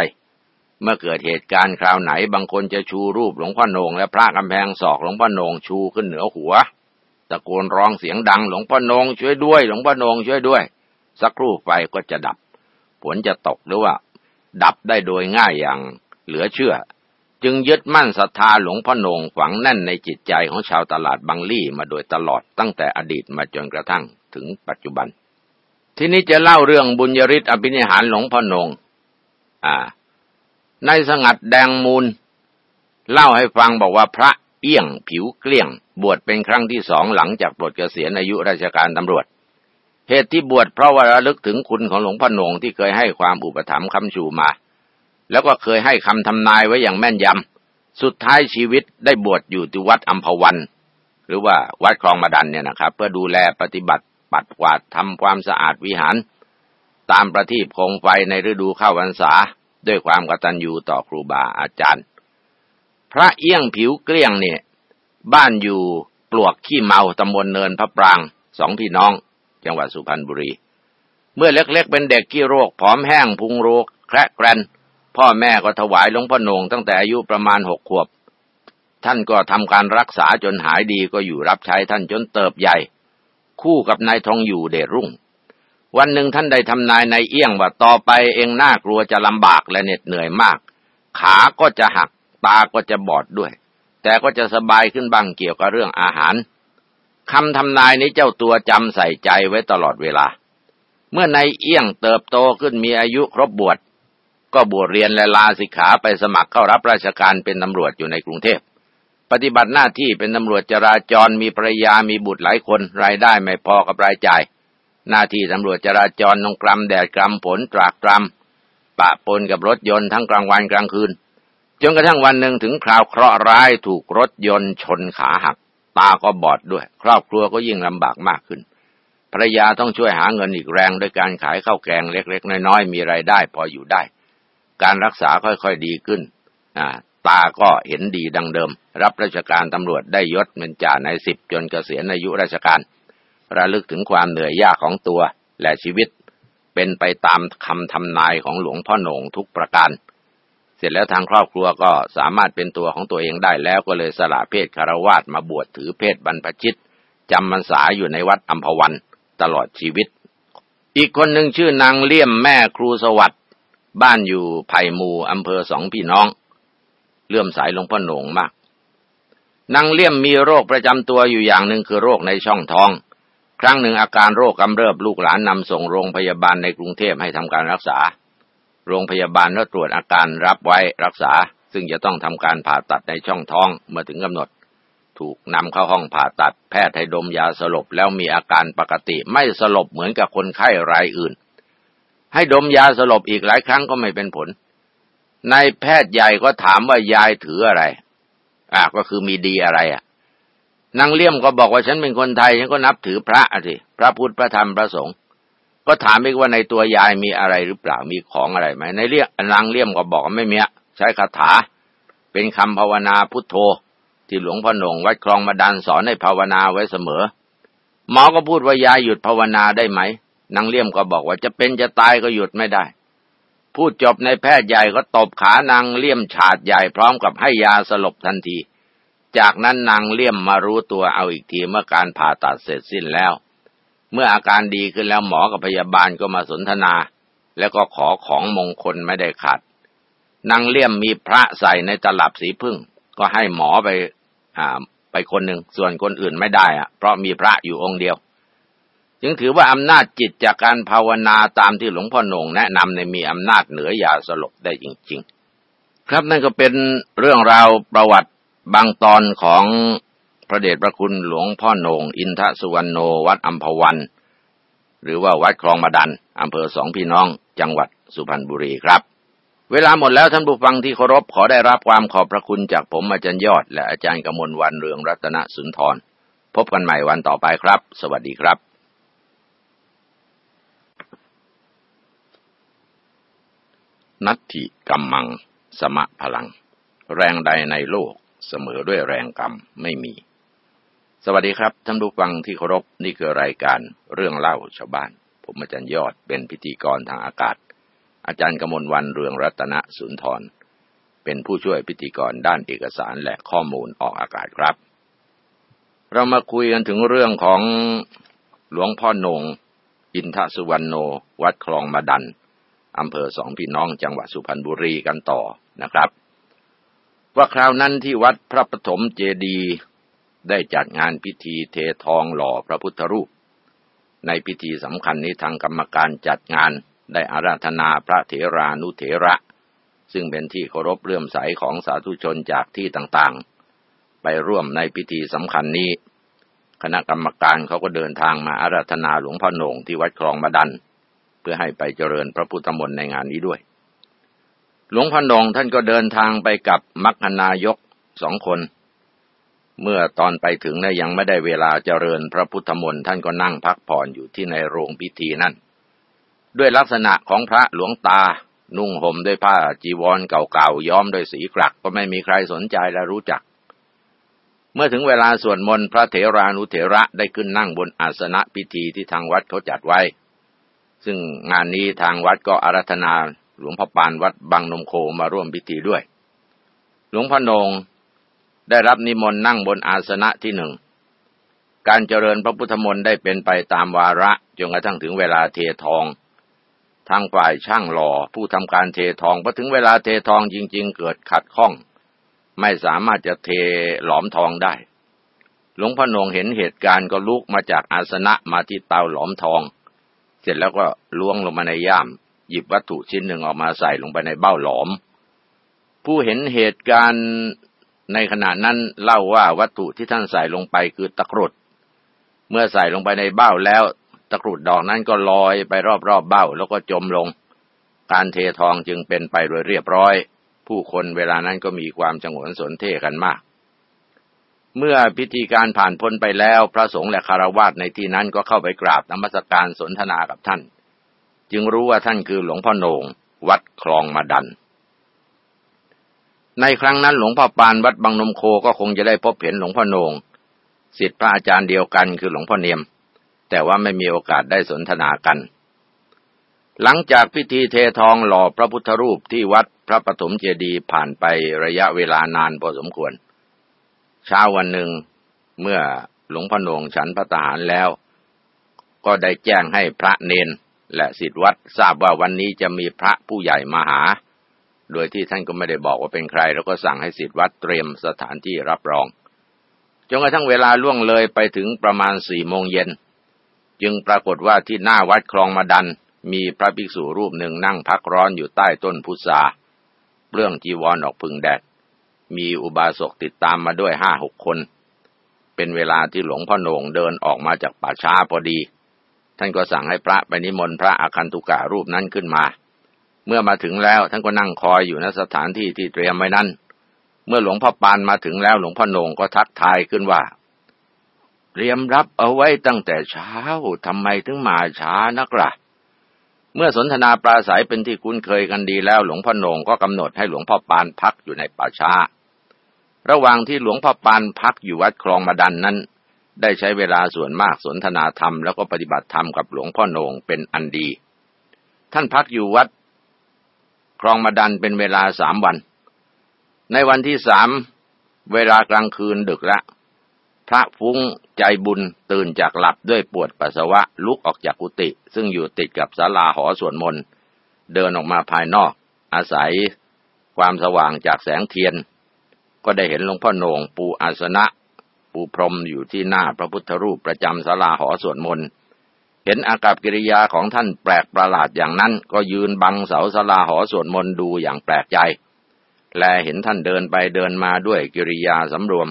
เมื่อเกิดเหตุการณ์คราวไหนบางคนจะชูรูปหลวงพ่อโหนงและพระกำแพงศอกหลวงพ่อโหนงชูขึ้นเหนือหัวตะโกนร้องเสียงดังหลวงพ่อนงช่วยด้วย หลวงพ่อนงช่วยด้วย สักครู่ไฟก็จะดับ ผลจะตกหรือว่า ดับได้โดยง่ายอย่างเหลือเชื่อ จึงยึดมั่นศรัทธาหลวงพ่อนงฝังแน่นในจิตใจของชาวตลาดบางลี่มาโดยตลอดตั้งแต่อดีตมาจนกระทั่งถึงปัจจุบัน ทีนี้จะเล่าเรื่องบุญยริศอภินิหารหลวงพ่อนงอ่า ในสงัดแดงมูล เล่าให้ฟังบอกว่าพระเอี้ยงผิวเกลี้ยง บวชเป็นครั้งที่สองหลังจากปลดเกษียณอายุราชการตำรวจ เหตุที่บวชเพราะว่าระลึกถึงคุณของหลวงพ่อหนงที่เคยให้ความอุปถัมภ์คำชูมา แล้วก็เคยให้คำทำนายไว้อย่างแม่นยำสุดท้ายชีวิตได้บวชอยู่ที่วัดอัมพวัน หรือว่าวัดคลองมาดันเนี่ยนะครับ เพื่อดูแลปฏิบัติปัดกวาดทำความสะอาดวิหาร ตามประทีปคมไฟในฤดูเข้าพรรษา ด้วยความกตัญญูต่อครูบาอาจารย์ พระเอี้ยงผิวเกลี้ยงเนี่ยบ้านอยู่ปลวกขี้เมาตำบลเนินพระปรางสองพี่น้อง จังหวัดสุพรรณบุรี เมื่อเล็กๆเป็นเด็กขี้โรคผอมแห้งพุงโรคแคระแกรนพ่อแม่ก็ถวายหลวงพ่อโนงตั้งแต่อายุประมาณหกขวบ ท่านก็ทำการรักษาจนหายดีก็อยู่รับใช้ท่านจนเติบใหญ่ คู่กับนายทองอยู่เดชรุ่ง วันหนึ่งท่านได้ทำนายในเอี้ยงว่าต่อไปเองน่ากลัวจะลำบากและเหน็ดเหนื่อยมาก ขาก็จะหัก ตาก็จะบอดด้วย แต่ก็จะสบายขึ้นบ้างเกี่ยวกับเรื่องอาหารคำทำนายนี้เจ้าตัวจำใส่ใจไว้ตลอดเวลา เมื่อในเอี้ยงเติบโตขึ้นมีอายุครบบวชก็บวชเรียนและลาสิกขาไปสมัครเข้ารับราชการเป็นตำรวจอยู่ในกรุงเทพ ปฏิบัติหน้าที่เป็นตำรวจจราจรมีภรรยามีบุตรหลายคนรายได้ไม่พอกับรายจ่าย หน้าที่ตำรวจจราจรต้องกรำแดดกรำฝนตรากตรำปะปนกับรถยนต์ทั้งกลางวันกลางคืน จนกระทั่งวันหนึ่งถึงคราวเคราะห์ร้ายถูกรถยนต์ชนขาหัก ตาก็บอดด้วย ครอบครัวก็ยิ่งลำบากมากขึ้นภรรยาต้องช่วยหาเงินอีกแรงด้วยการขายข้าวแกงเล็ก ๆ น้อยๆมีไรายได้พออยู่ได้ การรักษาค่อยๆดีขึ้นตาก็เห็นดีดังเดิม รับราชการตำรวจได้ยศเป็นจ่าในสิบจนเกษียณอายุราชการ ระลึกถึงความเหนื่อยยากของตัวและชีวิต เป็นไปตามคำทำนายของหลวงพ่อหนงทุกประการ เสร็จแล้วทางครอบครัวก็สามารถเป็นตัวของตัวเองได้แล้วก็เลยสละเพศคารวาสมาบวชถือเพศบรรพชิตจำพรรษาอยู่ในวัดอัมพวันตลอดชีวิต อีกคนหนึ่งชื่อนางเลี่ยมแม่ครูสวัสด์บ้านอยู่ไผ่มูอำเภอสองพี่น้อง เลื่อมสายหลวงพ่อหนงมากนางเลี่ยมมีโรคประจำตัวอยู่อย่างหนึ่งคือโรคในช่องท้อง ครั้งหนึ่งอาการโรคกำเริบลูกหลานนำส่งโรงพยาบาลในกรุงเทพให้ทำการรักษา โรงพยาบาลก็ตรวจอาการรับไว้รักษา ซึ่งจะต้องทำการผ่าตัดในช่องท้องเมื่อถึงกำหนด ถูกนำเข้าห้องผ่าตัด แพทย์ให้ดมยาสลบแล้วมีอาการปกติไม่สลบเหมือนกับคนไข้รายอื่น ให้ดมยาสลบอีกหลายครั้งก็ไม่เป็นผลนายแพทย์ใหญ่ก็ถามว่ายายถืออะไร อ่าก็คือมีดีอะไรอะ นางเลี่ยมก็บอกว่าฉันเป็นคนไทย ฉันก็นับถือพระสิพระพุทธพระธรรมพระสงฆ์ก็ถามอีกว่าในตัวยายมีอะไรหรือเปล่ามีของอะไรไหมในเรียกนางเลี่ยมก็บอกไม่มีใช้คาถา เป็นคำภาวนาพุทโธ ที่หลวงพ่อหนงวัดคลองมาดันสอนให้ภาวนาไว้เสมอ หมอก็พูดว่ายายหยุดภาวนาได้ไหมนางเลี่ยมก็บอกว่าจะเป็นจะตายก็หยุดไม่ได้พูดจบในแพทย์ใหญ่ก็ตบขานางเลี่ยมฉาดใหญ่พร้อมกับให้ยาสลบทันที จากนั้นนางเลี่ยมมารู้ตัวเอาอีกทีเมื่อการผ่าตัดเสร็จสิ้นแล้ว เมื่ออาการดีขึ้นแล้วหมอกับพยาบาลก็มาสนทนา แล้วก็ขอของมงคลไม่ได้ขาดนางเลี่ยมมีพระใส่ในตลับสีพึ่ง ก็ให้หมอไปอ่าไปคนหนึ่งส่วนคนอื่นไม่ได้อะเพราะมีพระอยู่องค์เดียว จึงถือว่าอำนาจจิตจากการภาวนาตามที่หลวงพ่อหนงแนะนำในมีอำนาจเหนือยาสลบได้จริง ๆ ครับนั่นก็เป็นเรื่องราวประวัติ บางตอนของพระเดชพระคุณหลวงพ่อโหนงอินทสุวรรณโนวัดอัมพวัน หรือว่าวัดคลองมาดันอำเภอสองพี่น้องจังหวัดสุพรรณบุรีครับ เวลาหมดแล้วท่านผู้ฟังที่เคารพขอได้รับความขอบพระคุณจากผมอาจารย์ยอด และอาจารย์กมลวันเรืองรัตนสุนทร พบกันใหม่วันต่อไปครับ สวัสดีครับนัตถิกัมมัง สมะพลัง แรงใดในโลก เสมอด้วยแรงกรรมไม่มี สวัสดีครับท่านผู้ฟังที่เคารพนี่คือรายการเรื่องเล่าชาวบ้าน ผมอาจารย์ยอดเป็นพิธีกรทางอากาศ อาจารย์กมลวันเรืองรัตนสุนทร เป็นผู้ช่วยพิธีกรด้านเอกสารและข้อมูลออกอากาศครับ เรามาคุยกันถึงเรื่องของหลวงพ่อนงอินทสุวรรณโน วัดคลองมาดันอำเภอสองพี่น้องจังหวัดสุพรรณบุรีกันต่อนะครับ ว่าคราวนั้นที่วัดพระปฐมเจดีย์ได้จัดงานพิธีเททองหล่อพระพุทธรูป ในพิธีสำคัญนี้ทางกรรมการจัดงานได้อาราธนาพระเถรานุเถระ ซึ่งเป็นที่เคารพเลื่อมใสของสาธุชนจากที่ต่างๆ ไปร่วมในพิธีสำคัญนี้ คณะกรรมการเขาก็เดินทางมาอาราธนาหลวงพ่อโหนงที่วัดคลองมาดัน เพื่อให้ไปเจริญพระพุทธมนต์ในงานนี้ด้วย หลวงพ่องท่านก็เดินทางไปกับมัคคนายกสองคน เมื่อตอนไปถึงนะยังไม่ได้เวลาเจริญพระพุทธมนต์ท่านก็นั่งพักผ่อนอยู่ที่ในโรงพิธีนั่น ด้วยลักษณะของพระหลวงตา นุ่งห่มด้วยผ้าจีวรเก่าๆย้อมด้วยสีกรักก็ไม่มีใครสนใจและรู้จัก เมื่อถึงเวลาสวดมนต์พระเถรานุเถระได้ขึ้นนั่งบนอาสนะพิธีที่ทางวัดเขาจัดไว้ ซึ่งงานนี้ทางวัดก็อารัธนา หลวงพ่อปานวัดบางนมโคมาร่วมพิธีด้วย หลวงพ่อนงได้รับนิมนต์นั่งบนอาสนะที่หนึ่ง การเจริญพระพุทธมนต์ได้เป็นไปตามวาระจนกระทั่งถึงเวลาเททอง ทางฝ่ายช่างหล่อผู้ทำการเททองพอถึงเวลาเททองจริง ๆ เกิดขัดข้อง ไม่สามารถจะเทหลอมทองได้ หลวงพ่อนงเห็นเหตุการณ์ก็ลุกมาจากอาสนะมาที่เตาหลอมทอง เสร็จแล้วก็ล้วงลงมาในย่าม หยิบวัตถุชิ้นหนึ่งออกมาใส่ลงไปในเบ้าหลอม ผู้เห็นเหตุการณ์ในขณะนั้นเล่าว่าวัตถุที่ท่านใส่ลงไปคือตะกรุด เมื่อใส่ลงไปในเบ้าแล้วตะกรุดดอกนั้นก็ลอยไปรอบๆเบ้าแล้วก็จมลง การเททองจึงเป็นไปโดยเรียบร้อย ผู้คนเวลานั้นก็มีความจงนสนเท่กันมาก เมื่อพิธีการผ่านพ้นไปแล้ว พระสงฆ์และคารวาสในที่นั้นก็เข้าไปกราบนมัสการสนทนากับท่าน จึงรู้ว่าท่านคือหลวงพ่อโหนงวัดคลองมาดัน ในครั้งนั้นหลวงพ่อปานวัดบางนมโคก็คงจะได้พบเห็นหลวงพ่อโหนงศิษย์พระอาจารย์เดียวกันคือหลวงพ่อเนียม แต่ว่าไม่มีโอกาสได้สนทนากัน หลังจากพิธีเททองหล่อพระพุทธรูปที่วัดพระปฐมเจดีย์ผ่านไประยะเวลานานพอสมควร เช้าวันหนึ่งเมื่อหลวงพ่อโหนงฉันพระทหารแล้ว ก็ได้แจ้งให้พระเนน และสิทธิวัดทราบว่าวันนี้จะมีพระผู้ใหญ่มาหา โดยที่ท่านก็ไม่ได้บอกว่าเป็นใคร แล้วก็สั่งให้สิทธิวัดเตรียมสถานที่รับรอง จนกระทั่งเวลาล่วงเลยไปถึงประมาณสี่โมงเย็น จึงปรากฏว่าที่หน้าวัดคลองมาดัน มีพระภิกษุรูปหนึ่งนั่งพักร้อนอยู่ใต้ต้นพุทราเปลื้องจีวรออกพึ่งแดด มีอุบาสกติดตามมาด้วยห้าหกคน เป็นเวลาที่หลวงพ่อโหนงเดินออกมาจากป่าช้าพอดี ท่านก็สั่งให้พระไปนิมนต์พระอาคันตุกะรูปนั้นขึ้นมา เมื่อมาถึงแล้วท่านก็นั่งคอยอยู่ณสถานที่ที่เตรียมไว้นั้น เมื่อหลวงพ่อปานมาถึงแล้วหลวงพ่อโหนงก็ทักทายขึ้นว่า เตรียมรับเอาไว้ตั้งแต่เช้าทำไมถึงมาช้านักละ่ะ เมื่อสนทนาปราศัยเป็นที่คุ้นเคยกันดีแล้วหลวงพ่อโหนงก็กำหนดให้หลวงพ่อปานพักอยู่ในป่าช้าระหว่างที่หลวงพ่อปานพักอยู่วัดคลองมาดันนั้น ได้ใช้เวลาส่วนมากสนทนาธรรมแล้วก็ปฏิบัติธรรมกับหลวงพ่อโหนงเป็นอันดี ท่านพักอยู่วัดคลองมาดันเป็นเวลาสามวัน ในวันที่สามเวลากลางคืนดึกละพระฟุ้งใจบุญตื่นจากหลับด้วยปวดปัสสาวะลุกออกจากกุฏิซึ่งอยู่ติดกับศาลาหอสวดมนต์เดินออกมาภายนอก อาศัยความสว่างจากแสงเทียน ก็ได้เห็นหลวงพ่อโหนงปูอาสนะ ปูพรมอยู่ที่หน้าพระพุทธรูปประจำศาลาหอสวดมนต์ห็นอากับกิริยาของท่านแปลกประหลาดอย่างนั้น ก็ยืนบังเสาสลาหอสวดมนต์ดูอย่างแปลกใจ แลเห็นท่านเดินไปเดินมาด้วยกิริยาสำรวม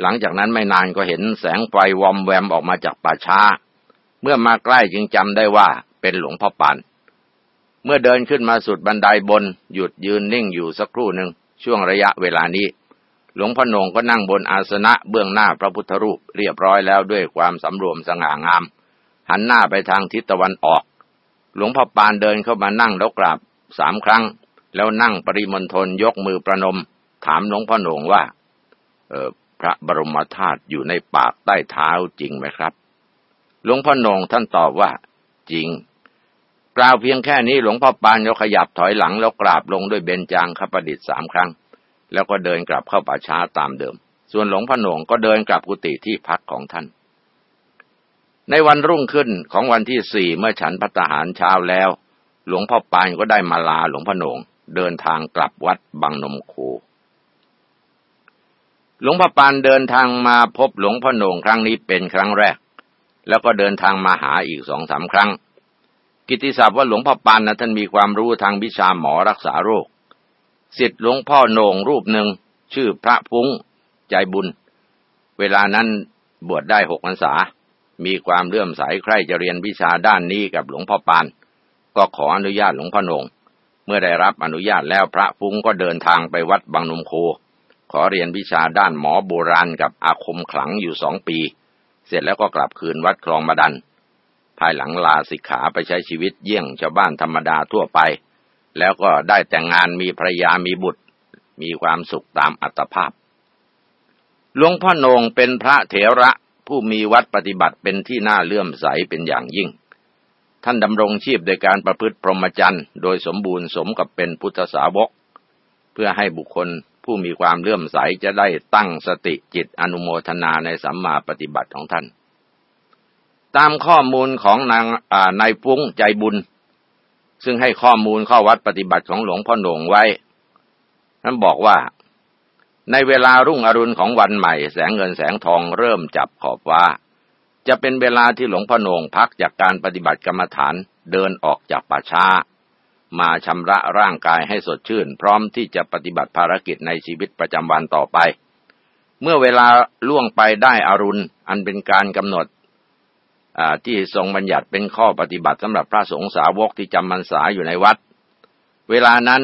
หลังจากนั้นไม่นานก็เห็นแสงไฟวอมแวมออกมาจากป่าช้า เมื่อมาใกล้จึงจำได้ว่าเป็นหลวงพ่อปานเมื่อเดินขึ้นมาสุดบันไดบน หยุดยืนนิ่งอยู่สักครู่หนึ่งช่วงระยะเวลานี้ หลวงพ่อโหนงก็นั่งบนอาสนะเบื้องหน้าพระพุทธรูปเรียบร้อยแล้วด้วยความสำรวมสง่างาม หันหน้าไปทางทิศตะวันออก หลวงพ่อปานเดินเข้ามานั่งแล้วกราบสามครั้ง แล้วนั่งปริมณฑลยกมือประนม ถามหลวงพ่อโหนงว่า เออพระบรมธาตุอยู่ในปากใต้เท้าจริงไหมครับหลวงพ่อโหนงท่านตอบว่า จริงกล่าวเพียงแค่นี้หลวงพ่อปานก็ขยับถอยหลังแล้วกราบลงด้วยเบญจางคประดิษฐ์สามครั้ง แล้วก็เดินกลับเข้าป่าช้าตามเดิม ส่วนหลวงพ่อหนงก็เดินกลับกุฏิที่พักของท่าน ในวันรุ่งขึ้นของวันที่สี่เมื่อฉันพัตหารเช้าแล้ว หลวงพ่อปานก็ได้มาลาหลวงพ่อหนงเดินทางกลับวัดบางนมโคหลวงพ่อปานเดินทางมาพบหลวงพ่อโหนงครั้งนี้เป็นครั้งแรก แล้วก็เดินทางมาหาอีกสองสามครั้ง กิติศัพท์ว่าหลวงพ่อปานนะท่านมีความรู้ทางวิชาหมอรักษาโรค สิทธิ์หลวงพ่อโหนงรูปหนึ่งชื่อพระพุ้งใจบุญ เวลานั้นบวชได้หกพรรษา มีความเลื่อมใสใคร่จะเรียนวิชาด้านนี้กับหลวงพ่อปาน ก็ขออนุญาตหลวงพ่อนงเมื่อได้รับอนุญาตแล้วพระฟุ้งก็เดินทางไปวัดบางนมโค ขอเรียนวิชาด้านหมอโบราณกับอาคมขลังอยู่สองปี เสร็จแล้วก็กลับคืนวัดคลองมาดัน ภายหลังลาสิกขาไปใช้ชีวิตเยี่ยงชาวบ้านธรรมดาทั่วไป แล้วก็ได้แต่งงานมีภรรยามีบุตร มีความสุขตามอัตภาพ หลวงพ่อโนงเป็นพระเถระผู้มีวัดปฏิบัติเป็นที่น่าเลื่อมใสเป็นอย่างยิ่ง ท่านดำรงชีพโดยการประพฤติพรหมจรรย์ โดยสมบูรณ์สมกับเป็นพุทธสาวก เพื่อให้บุคคลผู้มีความเลื่อมใสจะได้ตั้งสติจิตอนุโมทนาในสัมมาปฏิบัติของท่าน ตามข้อมูลของนางนายฟุ้งใจบุญ ซึ่งให้ข้อมูลข้อวัดปฏิบัติของหลวงพ่อหนงไว้ท่านบอกว่า ในเวลารุ่งอรุณของวันใหม่ แสงเงินแสงทองเริ่มจับขอบฟ้า จะเป็นเวลาที่หลวงพ่อโนงพักจากการปฏิบัติกรรมฐานเดินออกจากป่าช้า มาชำระร่างกายให้สดชื่น พร้อมที่จะปฏิบัติภารกิจในชีวิตประจำวันต่อไป เมื่อเวลาล่วงไปได้อรุณ อันเป็นการกำหนด ที่ทรงบัญญัติเป็นข้อปฏิบัติสำหรับพระสงฆ์สาวกที่จำพรรษาอยู่ในวัด เวลานั้น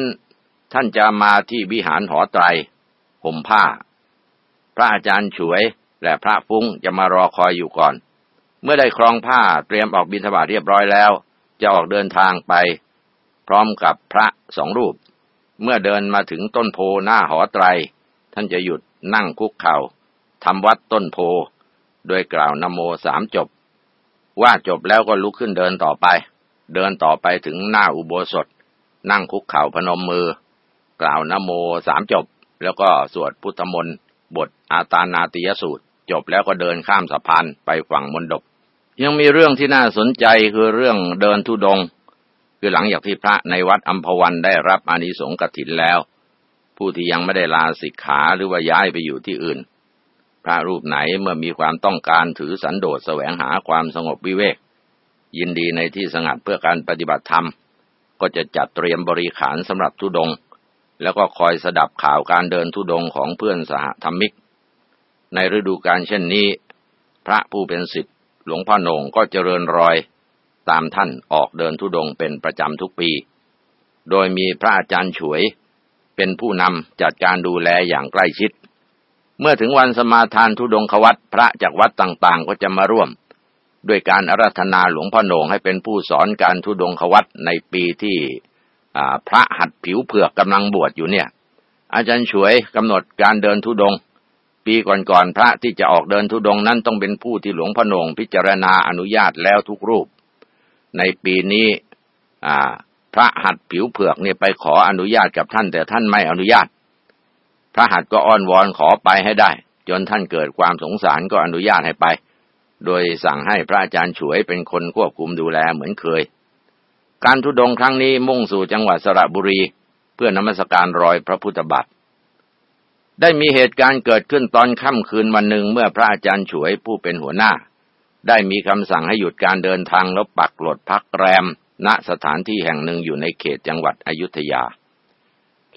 ท่านจะมาที่วิหารหอไตรห่มผ้า พระอาจารย์ฉวย และพระฟุ้งจะมารอคอยอยู่ก่อน เมื่อได้ครองผ้าเตรียมออกบิณฑบาตเรียบร้อยแล้ว จะออกเดินทางไป พร้อมกับพระสองรูป เมื่อเดินมาถึงต้นโพหน้าหอไตร ท่านจะหยุดนั่งคุกเขา่าทำวัดต้นโพ โดยกล่าวนโมสามจบ ว่าจบแล้วก็ลุกขึ้นเดินต่อไป เดินต่อไปถึงหน้าอุโบสถ นั่งคุกเข่าพนมมือ กล่าวนโมสามจบ แล้วก็สวดพุทธมนต์บทอาตานาติยสูตร จบแล้วก็เดินข้ามสะพานไปฝั่งมนดบยังมีเรื่องที่น่าสนใจคือเรื่องเดินทุดง คือหลังจากที่พระในวัดอัมพวันได้รับอานิสงส์กถินแล้ว ผู้ที่ยังไม่ได้ลาสิกขาหรือว่าย้ายไปอยู่ที่อื่น พระรูปไหนเมื่อมีความต้องการถือสันโดษแสวงหาความสงบวิเวก ยินดีในที่สงัดเพื่อการปฏิบัติธรรม ก็จะจัดเตรียมบริขารสำหรับทุดง แล้วก็คอยสดับข่าวการเดินทุดงของเพื่อนสหธรรมิก ในฤดูกาลเช่นนี้ พระผู้เป็นสิทธิ์หลวงพ่อโหนงก็เจริญรอย ตามท่านออกเดินทุดงเป็นประจำทุกปี โดยมีพระอาจารย์ฉวยเป็นผู้นำจัดการดูแลอย่างใกล้ชิด เมื่อถึงวันสมาทานทุดงควัตพระจากวัดต่างๆ ก็จะมาร่วม ด้วยการอาราธนาหลวงพ่อโหนงให้เป็นผู้สอนการทุดงควัตในปีที่พระหัดผิวเผือกกำลังบวชอยู่เนี่ย อาจารย์ช่วยกำหนดการเดินทุดง ปีก่อนๆพระที่จะออกเดินทุดงนั้นต้องเป็นผู้ที่หลวงพ่อโหนงพิจารณาอนุญาตแล้วทุกรูป ในปีนี้พระหัดผิวเผือกเนี่ยไปขออนุญาตกับท่านแต่ท่านไม่อนุญาต พระหัดก็อ้อนวอนขอไปให้ได้ จนท่านเกิดความสงสารก็อนุญาตให้ไป โดยสั่งให้พระอาจารย์ฉวยเป็นคนควบคุมดูแลเหมือนเคย การทุดงครั้งนี้มุ่งสู่จังหวัดสระบุรี เพื่อนมัสการรอยพระพุทธบาทได้มีเหตุการณ์เกิดขึ้นตอนค่ำคืนวันหนึ่งเมื่อพระอาจารย์ฉวยผู้เป็นหัวหน้า ได้มีคำสั่งให้หยุดการเดินทางแล้วปักหลดพักแรม ณสถานที่แห่งหนึ่งอยู่ในเขตจังหวัดอยุธยา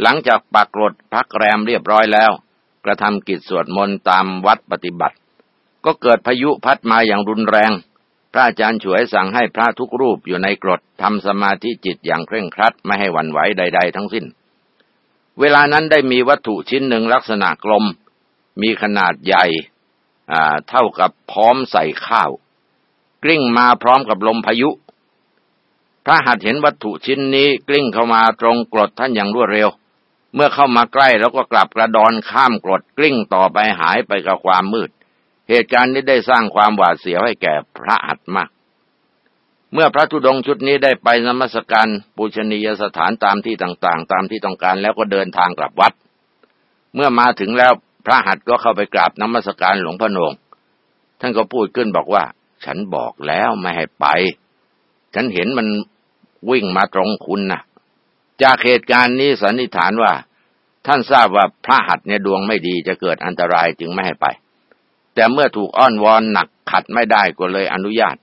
หลังจากปักหลดพักแรมเรียบร้อยแล้ว กระทำกิจสวดมนต์ตามวัดปฏิบัติ ก็เกิดพายุพัดมาอย่างรุนแรง พระอาจารย์ฉวยสั่งให้พระทุกรูปอยู่ในกรดทำสมาธิจิตอย่างเคร่งครัดไม่ให้หวั่นไหวใด ๆ ทั้งสิ้น เวลานั้นได้มีวัตถุชิ้นหนึ่งลักษณะกลม มีขนาดใหญ่เท่ากับพร้อมใส่ข้าว กลิ้งมาพร้อมกับลมพายุพระหัตเห็นวัตถุชิ้นนี้กลิ้งเข้ามาตรงกรดท่านอย่างรวดเร็ว เมื่อเข้ามาใกล้แล้วก็กลับกระดอนข้ามกรดกลิ้งต่อไปหายไปกับความมืด เหตุการณ์นี้ได้สร้างความหวาดเสียวให้แก่พระหัตมาก เมื่อพระธุดงชุดนี้ได้ไปนมัสการปูชนียสถานตามที่ต่างๆ ตามที่ต้องการแล้วก็เดินทางกลับวัด เมื่อมาถึงแล้วพระหัตก็เข้าไปกราบนมัสการหลวงพ่อโนงท่านก็พูดขึ้นบอกว่า ฉันบอกแล้วไม่ให้ไป ฉันเห็นมันวิ่งมาตรงคุณน่ะ จากเหตุการณ์นี้สันนิษฐานว่า ท่านทราบว่าพระหัตเนี่ยดวงไม่ดีจะเกิดอันตรายจึงไม่ให้ไป แต่เมื่อถูกอ้อนวอนหนักขัดไม่ได้ก็เลยอนุญาต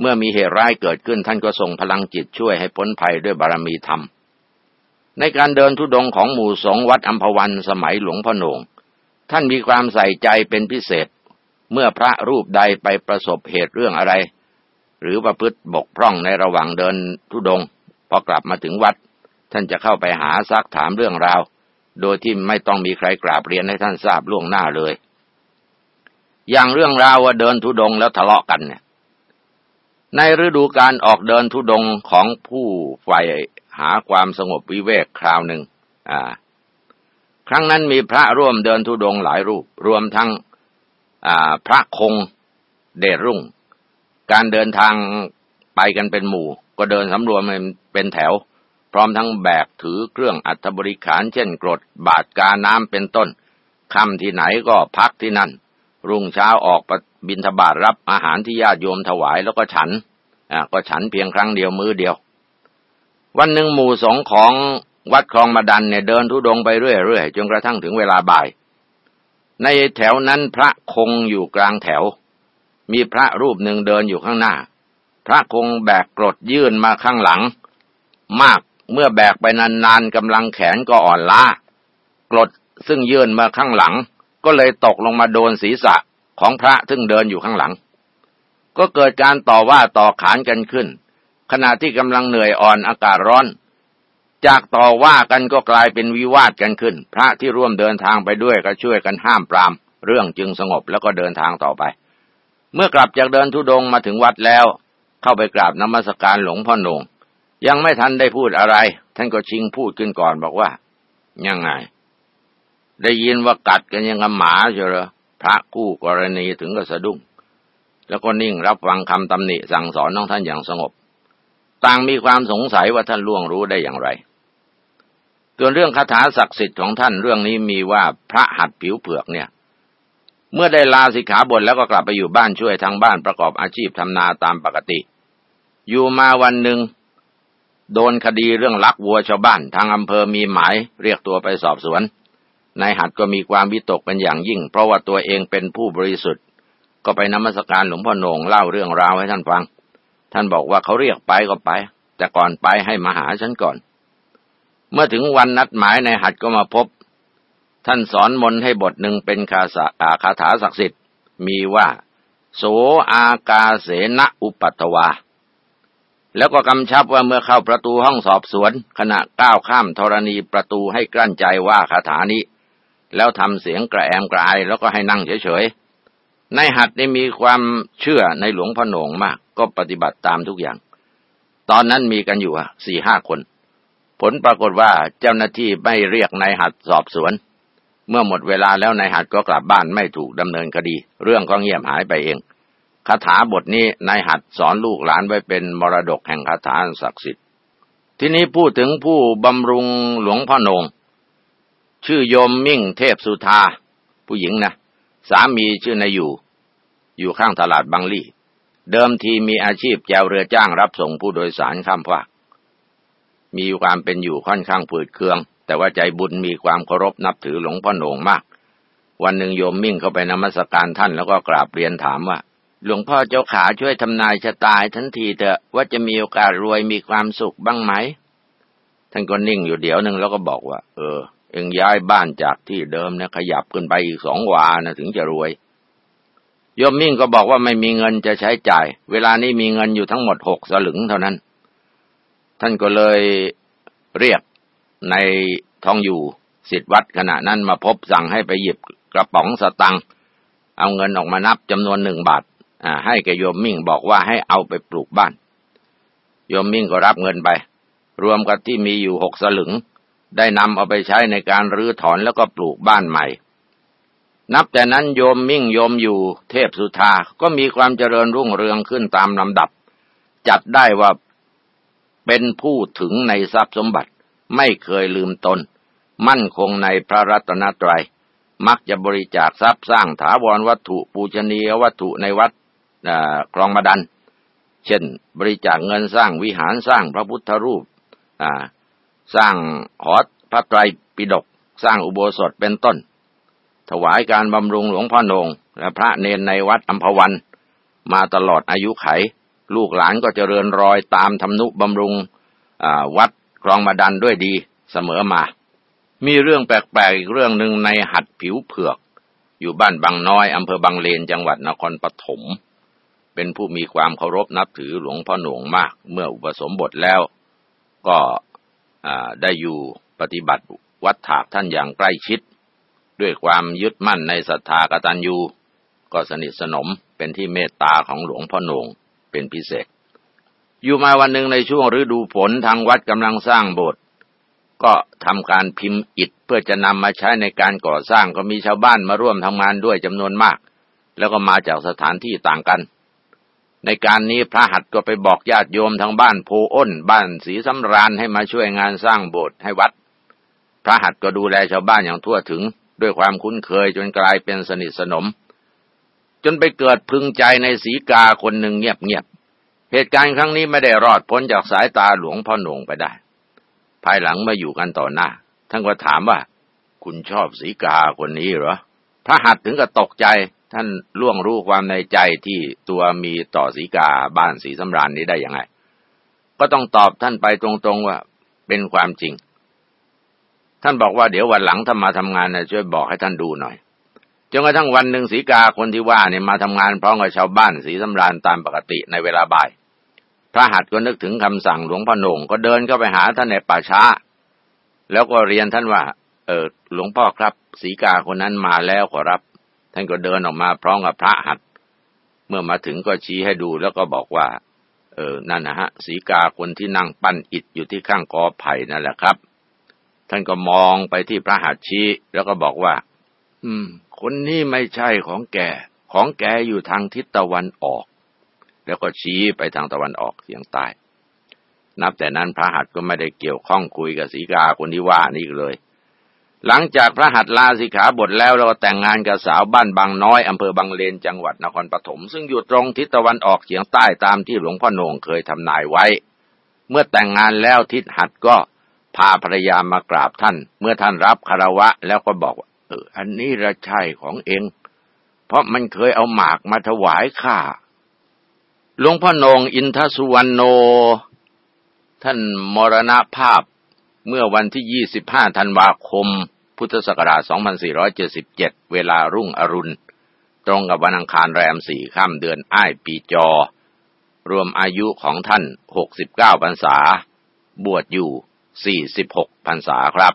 เมื่อมีเหตุร้ายเกิดขึ้นท่านก็ส่งพลังจิตช่วยให้พ้นภัยด้วยบารมีธรรม ในการเดินทุดงของหมู่สงวัดอัมพวันสมัยหลวงพ่อหนงท่านมีความใส่ใจเป็นพิเศษ เมื่อพระรูปใดไปประสบเหตุเรื่องอะไร หรือประพฤติบกพร่องในระหว่างเดินทุดงพอกลับมาถึงวัด ท่านจะเข้าไปหาซักถามเรื่องราว โดยที่ไม่ต้องมีใครกราบเรียนให้ท่านทราบล่วงหน้าเลย อย่างเรื่องราวว่าเดินทุดงแล้วทะเลาะกันเนี่ย ในฤดูการออกเดินทุดงของผู้ใฝ่หาความสงบวิเวกคราวหนึ่ง อ่า ครั้งนั้นมีพระร่วมเดินทุดงหลายรูป รวมทั้งพระคงเดชรุ่ง การเดินทางไปกันเป็นหมู่ ก็เดินสำรวมเป็นแถว พร้อมทั้งแบกถือเครื่องอัฐบริขารเช่นกรดบาดกาน้ำเป็นต้นค่ำที่ไหนก็พักที่นั่น รุ่งเช้าออกบินทบาทรับอาหารที่ญาติโยมถวายแล้วก็ฉันอ่าก็ฉันเพียงครั้งเดียวมือเดียว วันหนึ่งหมู่สงของวัดคลองมาดันเนี่ยเดินทุดงไปเรื่อยๆจนกระทั่งถึงเวลาบ่าย ในแถวนั้นพระคงอยู่กลางแถว มีพระรูปหนึ่งเดินอยู่ข้างหน้า พระคงแบกกรดยื่นมาข้างหลัง มาก เมื่อแบกไปนานๆกำลังแขนก็อ่อนล้ากรดซึ่งยื่นมาข้างหลัง ก็เลยตกลงมาโดนศีรษะของพระซึ่งเดินอยู่ข้างหลัง ก็เกิดการต่อว่าต่อขานกันขึ้น ขณะที่กำลังเหนื่อยอ่อนอากาศร้อน จากต่อว่ากันก็กลายเป็นวิวาทกันขึ้น พระที่ร่วมเดินทางไปด้วยก็ช่วยกันห้ามปราม เรื่องจึงสงบแล้วก็เดินทางต่อไป เมื่อกลับจากเดินทุดงมาถึงวัดแล้ว เข้าไปกราบนมัสการหลวงพ่อหนง ยังไม่ทันได้พูดอะไร ท่านก็ชิงพูดขึ้นก่อนบอกว่า ยังไง ได้ยินว่ากัดกันยังกับหมาเชียวพระกู้กรณีถึงกับสะดุ้ง แล้วก็นิ่งรับฟังคำตำหนิสั่งสอนน้องท่านอย่างสงบ ต่างมีความสงสัยว่าท่านล่วงรู้ได้อย่างไรส่วนเรื่องคาถาศักดิ์สิทธิ์ของท่านเรื่องนี้มีว่าพระหัดผิวเผือกเนี่ย เมื่อได้ลาสิกขาบทแล้วก็กลับไปอยู่บ้านช่วยทางบ้านประกอบอาชีพทำนาตามปกติ อยู่มาวันหนึ่ง โดนคดีเรื่องลักวัวชาวบ้าน ทางอำเภอมีหมายเรียกตัวไปสอบสวน นายหัดก็มีความวิตกเป็นอย่างยิ่ง เพราะว่าตัวเองเป็นผู้บริสุทธิ์ ก็ไปนมัสการหลวงพ่อโหนงเล่าเรื่องราวให้ท่านฟัง ท่านบอกว่าเขาเรียกไปก็ไป แต่ก่อนไปให้มาหาฉันก่อน เมื่อถึงวันนัดหมายในหัดก็มาพบ ท่านสอนมนให้บทหนึ่งเป็นคาาคาถาศักดิ์สิทธิ์ มีว่า โสอากาเสนอุปัตวา แล้วก็กำชับว่าเมื่อเข้าประตูห้องสอบสวน ขณะก้าวข้ามธรณีประตูให้กลั้นใจว่าคาถานี้ แล้วทำเสียงกระแอมกระอแล้วก็ให้นั่งเฉยๆ ในหัดได้มีความเชื่อในหลวงพ่อหนงมาก ก็ปฏิบัติตามทุกอย่าง ตอนนั้นมีกันอยู่สี่ห้าคน ผลปรากฏว่าเจ้าหน้าที่ไม่เรียกนายหัดสอบสวน เมื่อหมดเวลาแล้วนายหัดก็กลับบ้านไม่ถูกดำเนินคดี เรื่องก็เงียบหายไปเอง คาถาบทนี้นายหัดสอนลูกหลานไว้เป็นมรดกแห่งคาถาศักดิ์สิทธิ์ ทีนี้พูดถึงผู้บำรุงหลวงพ่อนง ชื่อโยมมิ่งเทพสุธา ผู้หญิงนะ สามีชื่อนายอยู่ อยู่ข้างตลาดบางลี่ เดิมทีมีอาชีพแจวเรือจ้างรับส่งผู้โดยสารข้ามภาคมีความเป็นอยู่ค่อนข้างฝืดเคือง แต่ว่าใจบุญมีความเคารพนับถือหลวงพ่อโหนงมาก วันหนึ่งโยมมิ่งเข้าไปนมัสการท่านแล้วก็กราบเรียนถามว่า หลวงพ่อเจ้าขาช่วยทำนายชะตายทันทีเถอะว่าจะมีโอกาสรวยมีความสุขบ้างไหม ท่านก็นิ่งอยู่เดี๋ยวหนึ่งแล้วก็บอกว่า เออ เอ็งย้ายบ้านจากที่เดิมนะขยับขึ้นไปอีกสองวานะถึงจะรวยโยมมิ่งก็บอกว่าไม่มีเงินจะใช้จ่าย เวลานี้มีเงินอยู่ทั้งหมดหกสลึงเท่านั้น ท่านก็เลยเรียกนายทองอยู่ศิษย์วัดขณะนั้นมาพบสั่งให้ไปหยิบกระป๋องสตังค์เอาเงินออกมานับจำนวนหนึ่งบาท ให้แกโยมมิ่งบอกว่าให้เอาไปปลูกบ้าน โยมมิ่งก็รับเงินไป รวมกับที่มีอยู่หกสลึง ได้นำเอาไปใช้ในการรื้อถอนแล้วก็ปลูกบ้านใหม่ นับแต่นั้นโยมมิ่งโยมอยู่เทพสุธาก็มีความเจริญรุ่งเรืองขึ้นตามลำดับ จัดได้ว่าเป็นผู้ถึงในทรัพย์สมบัติไม่เคยลืมตน มั่นคงในพระรัตนตรยัย มักจะบริจาคทรัพย์สร้างถาวรวัตถุปูชนียวัตถุในวัด คลองมาดัน เช่น บริจาคเงินสร้างวิหารสร้างพระพุทธรูปสร้างหอพระไตรปิฎกสร้างอุโบสถเป็นต้น ถวายการบำรุงหลวงพ่อโนงและพระเนนในวัดอัมพวัน มาตลอดอายุไข ลูกหลานก็เจริญรอยตามทำนุบำรุงวัดคลองมาดันด้วยดีเสมอมา มีเรื่องแปลกๆอีกเรื่องหนึ่งในหัดผิวเผือก อยู่บ้านบางน้อยอำเภอบางเลนจังหวัดนครปฐม เป็นผู้มีความเคารพนับถือหลวงพ่อหนวงมาก เมื่ออุปสมบทแล้วก็ได้อยู่ปฏิบัติวัดถากท่านอย่างใกล้ชิด ด้วยความยึดมั่นในศรัทธากตัญญูก็สนิทสนมเป็นที่เมตตาของหลวงพ่อหนวงเป็นพิเศษ อยู่มาวันหนึ่งในช่วงฤดูฝนทางวัดกำลังสร้างโบสถ์ก็ทำการพิมพ์อิฐเพื่อจะนำมาใช้ในการก่อสร้างก็มีชาวบ้านมาร่วมทำงานด้วยจำนวนมาก แล้วก็มาจากสถานที่ต่างกัน ในการนี้พระหัตก็ไปบอกญาติโยมทางบ้านโพอ้น บ้านสีสำราญให้มาช่วยงานสร้างโบสถ์ให้วัด พระหัตก็ดูแลชาวบ้านอย่างทั่วถึง ด้วยความคุ้นเคยจนกลายเป็นสนิทสนม จนไปเกิดพึงใจในสีกาคนหนึ่งเงียบๆเหตุการณ์ครั้งนี้ไม่ได้รอดพ้นจากสายตาหลวงพ่อหนงไปได้ ภายหลังมาอยู่กันต่อหน้า ท่านก็ถามว่า คุณชอบสีกาคนนี้เหรอพระหัตถึงกับตกใจ ท่านล่วงรู้ความในใจที่ตัวมีต่อสีกาบ้านสีสำราญนี้ได้ยังไง ก็ต้องตอบท่านไปตรงๆว่าเป็นความจริง ท่านบอกว่าเดี๋ยววันหลังถ้ามาทำงานนะช่วยบอกให้ท่านดูหน่อยจนกระทั่งวันหนึ่งสีกาคนที่ว่าเนี่ยมาทำงานพร้อมกับชาวบ้านสีสำราญตามปกติในเวลาบ่าย พระหัตถ์ก็นึกถึงคำสั่งหลวงพ่อหนงก็เดินเข้าไปหาท่านในป่าช้า แล้วก็เรียนท่านว่า เออหลวงพ่อครับ สีกาคนนั้นมาแล้วขอรับ ท่านก็เดินออกมาพร้อมกับพระหัตเมื่อมาถึงก็ชี้ให้ดูแล้วก็บอกว่า เออนั่นนะฮะสีกาคนที่นั่งปั้นอิฐอยู่ที่ข้างกอไผ่นั่นแหละครับ ท่านก็มองไปที่พระหัตชี้แล้วก็บอกว่า อืม คนนี้ไม่ใช่ของแกของแกอยู่ทางทิศตะวันออก แล้วก็ชี้ไปทางตะวันออกเสียงใต้นับแต่นั้นพระหัตก็ไม่ได้เกี่ยวข้องคุยกับสีกาคนที่ว่านี่เลย หลังจากพระหัตถ์ลาสิขาบทแล้วเราแต่งงานกับสาวบ้านบางน้อยอำเภอบางเลนจังหวัดนครปฐมซึ่งอยู่ตรงทิศตะวันออกเฉียงใต้ตามที่หลวงพ่อโนงเคยทำนายไว้ เมื่อแต่งงานแล้วทิศหัดก็พาภรรยามากราบท่าน เมื่อท่านรับคารวะแล้วก็บอกว่าเอออันนี้ระใช่ของเอง เพราะมันเคยเอาหมากมาถวายข้าหลวงพ่อโนงอินทสุวรรณโน ท่านมรณภาพ เมื่อวันที่ 25 ธันวาคม พุทธศักราช 2477 เวลารุ่งอรุณ ตรงกับวันอังคารแรมสี่ค่ำเดือนอ้ายปีจอ รวมอายุของท่าน 69 พรรษา บวชอยู่ 46 พรรษาครับ